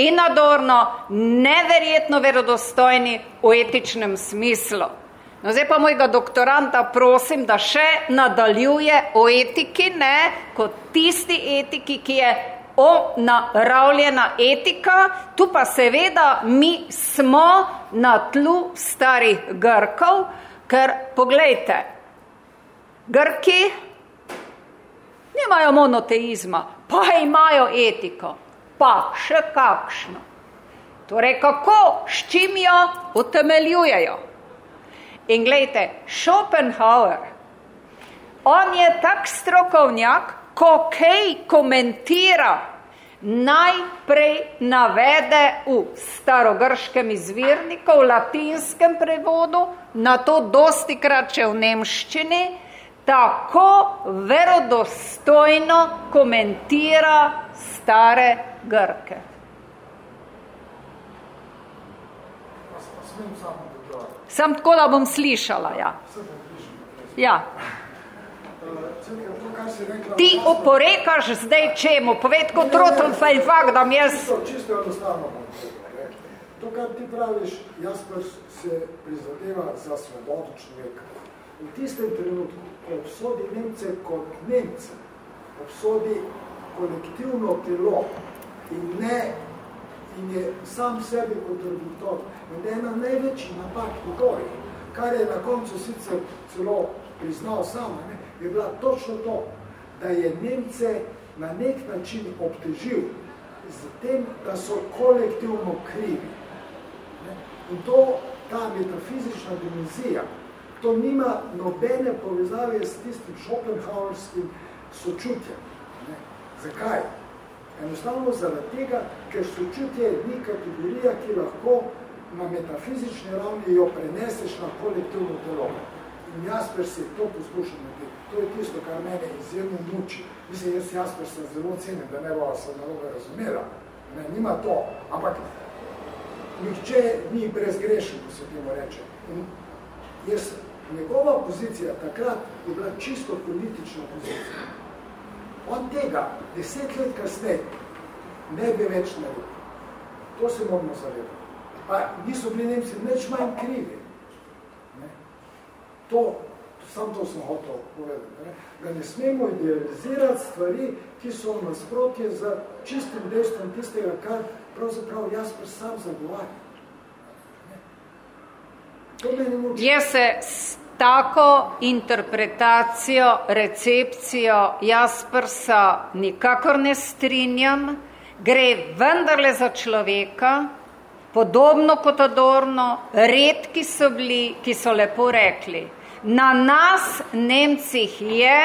in Adorno neverjetno verodostojni v etičnem smislu. No, zdaj pa mojega doktoranta prosim, da še nadaljuje o etiki, ne kot tisti etiki, ki je naravljena etika, tu pa seveda mi smo na tlu starih Grkov, ker poglejte, Grki nimajo monoteizma, pa imajo etiko, pa še kakšno. Torej, kako, s čim jo utemeljujejo? In gledajte, Schopenhauer, on je tak strokovnjak, ko kaj komentira, najprej navede v starogrškem izvirniku, v latinskem prevodu, na to dosti krat še v nemščini, tako verodostojno komentira stare Grke. Sam tako, da bom slišala, ja. Ja. Ti oporekaš zdaj čemu? Poved kot trotl fejfak, da mi jaz... Čisto enostavno. To, kar ti praviš, jaz pa se prizadeva za svobodo človeka. V tistem trenutku, obsodi Nemce kot Nemce, obsodi kolektivno telo in ne in je sam sebi kot redutor. In ena največji napak Igori, kar je na koncu sicer celo priznal sam, ne, je bila točno to, da je Nemce na nek način obtežil z tem, da so kolektivno krivi. Ne. In to, ta metafizična dimenzija, to nima nobene povezave s tistim Schopenhauerskim sočutjem. Ne? Zakaj? Enostavno zaradi tega, ker sočutje ni kategorija, ki lahko na metafizični ravni jo preneseš na kolektivno telo. In Jasper se to poskuša narediti. To je tisto, kar mene izjemno muči. Mislim, jaz Jasper sem zelo cenim, da ne bo se narobe razumela. Ne, nima to. Ampak nihče ni brezgrešen, ko se temu reče. In jaz njegova pozicija takrat je bila čisto politična pozicija. On tega deset let kasneje ne bi več naredil. To se moramo zavedati. Pa niso bili Nemci neč manj krivi. Ne? To, sam to sem hotel povedati. Ne? Da ne smemo idealizirati stvari, ki so v nasprotje za čistim dejstvom tistega, kar pravzaprav jaz sam zagovarjam. Jaz se s tako interpretacijo, recepcijo Jaspersa nikakor ne strinjam. Gre vendarle za človeka, podobno kot Adorno, redki so bili, ki so lepo rekli. Na nas, Nemcih, je,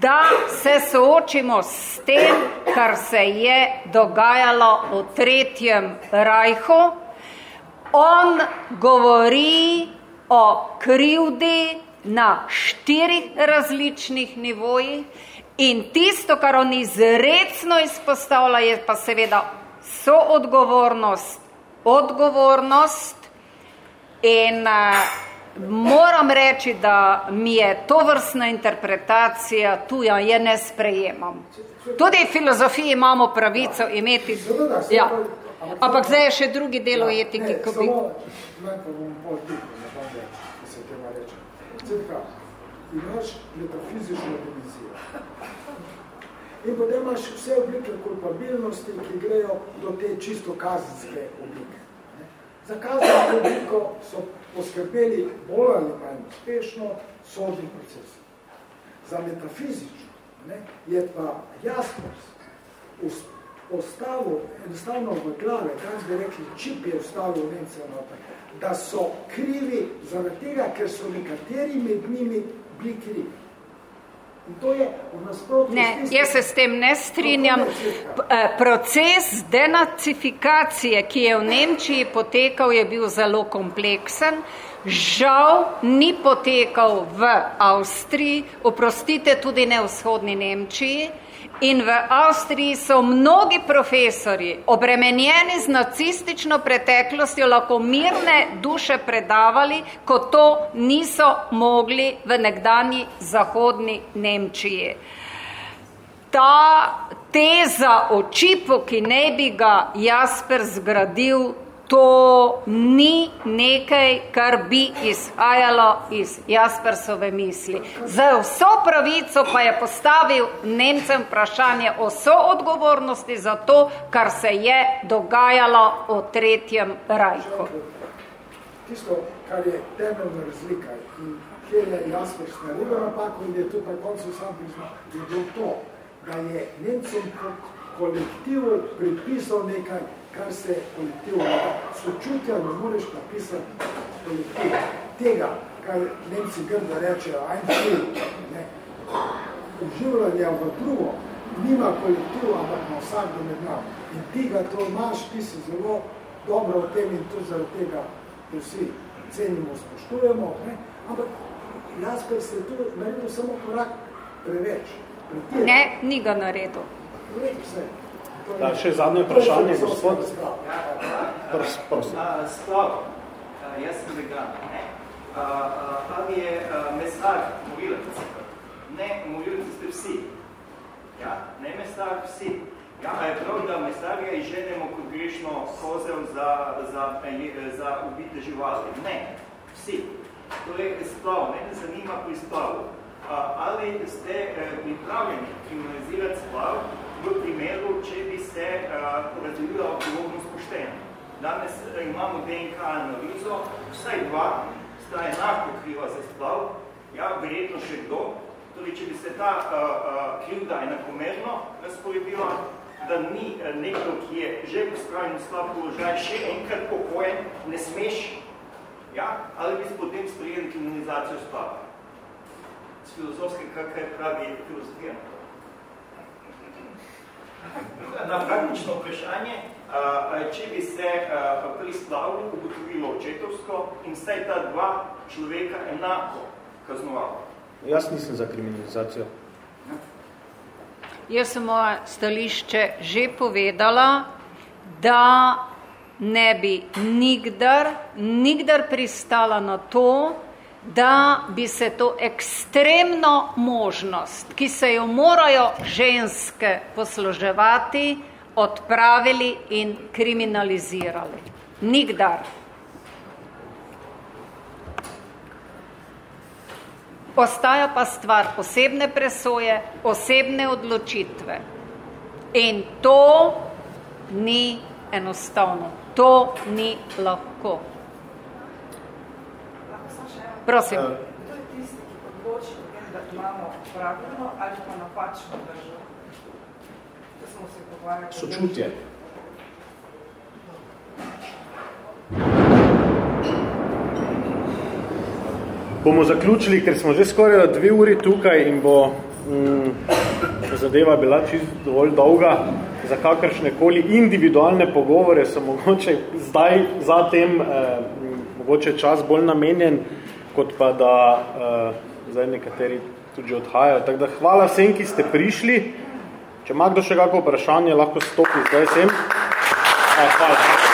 da se soočimo s tem, kar se je dogajalo v Tretjem rajhu, on govori o krivdi na štirih različnih nivojih in tisto, kar on izredno izpostavlja, je pa seveda soodgovornost, odgovornost in uh, moram reči, da mi je to vrstna interpretacija tuja, je ne sprejemam. Tudi v filozofiji imamo pravico imeti... Ja. Ampak zdaj je še drugi del o ja, etiki, ko bi... Imaš metafizično dimenzijo. In potem imaš vse oblike kulpabilnosti, ki grejo do te čisto kazenske oblike. Za kazensko obliko so poskrbeli bolj ali manj uspešno sodni proces. Za metafizično ne, je pa jasnost postavil enostavno v glave, kaj bi rekli, čip je vstavil Nemce noter, da so krivi zaradi tega, ker so nekateri med njimi bili krivi. In to je v nasprotju Ne, jaz se s tem ne strinjam. Eh, Proces denacifikacije, ki je v Nemčiji potekal, je bil zelo kompleksen. Žal ni potekal v Avstriji, oprostite tudi ne v vzhodni Nemčiji. In v Avstriji so mnogi profesori, obremenjeni z nacistično preteklostjo, lahko mirne duše predavali, ko to niso mogli v nekdanji zahodni Nemčiji. Ta teza o čipu, ki ne bi ga Jasper zgradil, to ni nekaj, kar bi izhajalo iz Jaspersove misli. Za vso pravico pa je postavil Nemcem vprašanje o soodgovornosti za to, kar se je dogajalo v Tretjem rajhu. Tisto, kar je temeljna razlika in kjer je Jasper naredil napako in je tudi na koncu sam priznal, je bilo to, da je Nemcem kot kolektivu pripisal nekaj, kar se kolektivu sočutja ne moreš napisati kolektiv. Tega, kar Nemci grdo rečejo, ein Film, ne, uživljanja v drugo, nima kolektiva, ampak na vsakdo med nami. In ti ga to imaš, ti si zelo dobro v tem in tudi zaradi tega, da vsi cenimo, spoštujemo, ne? ampak Jasper se je tu naredil samo korak preveč. Pretiran. Ne, ni ga naredil. Reč vse. To je- Da, še zadnje vprašanje, to je gospod. Pros, prosim. A, jaz sem vegan, ne? A, a, ali je mesar morilec? Ne, morilci ste vsi. Ja, ne mesar vsi. Ja, a je prav, da mesarja izženemo kot grešno kozel za, za, je- za ubite živali? Ne, vsi. Torej, splav, mene zanima pri splavu. A, ali ste pripravljeni kriminalizirati splav primeru, če bi se uh, razvila odgovornost poštena? Danes eh, imamo DNK analizo, vsaj dva sta enako kriva za splav, ja, verjetno še kdo. Torej, če bi se ta uh, uh, krivda enakomerno razporedila, da ni uh, nekdo, ki je že v slab položaj, še enkrat pokojen, ne smeš, ja, ali bi se potem sprejeli kriminalizacijo splava. Z filozofske, kaj pravi filozofija na? Na praktično vprašanje, če bi se pri splavu ugotovilo očetovsko in vsaj ta dva človeka enako kaznovalo. Jaz nisem za kriminalizacijo. Jaz sem moje stališče že povedala, da ne bi nikdar, nikdar pristala na to, da bi se to ekstremno možnost, ki se jo morajo ženske posluževati, odpravili in kriminalizirali. Nikdar. Ostaja pa stvar posebne presoje, osebne odločitve. In to ni enostavno, to ni lahko. Prosim. Kdo je tisti, ki odloči tem, da imamo pravilno ali pa napačno držo? To smo se pogovarjali. Sočutje. Bomo zaključili, ker smo že skoraj dve uri tukaj in bo mm, zadeva bila čist dovolj dolga za kakršne koli individualne pogovore, so mogoče zdaj zatem eh, mogoče čas bolj namenjen, kot pa da eh, zdaj nekateri tudi odhajajo. Tako da hvala vsem, ki ste prišli. Če ima kdo še kako vprašanje, lahko stopi zdaj sem. A, hvala.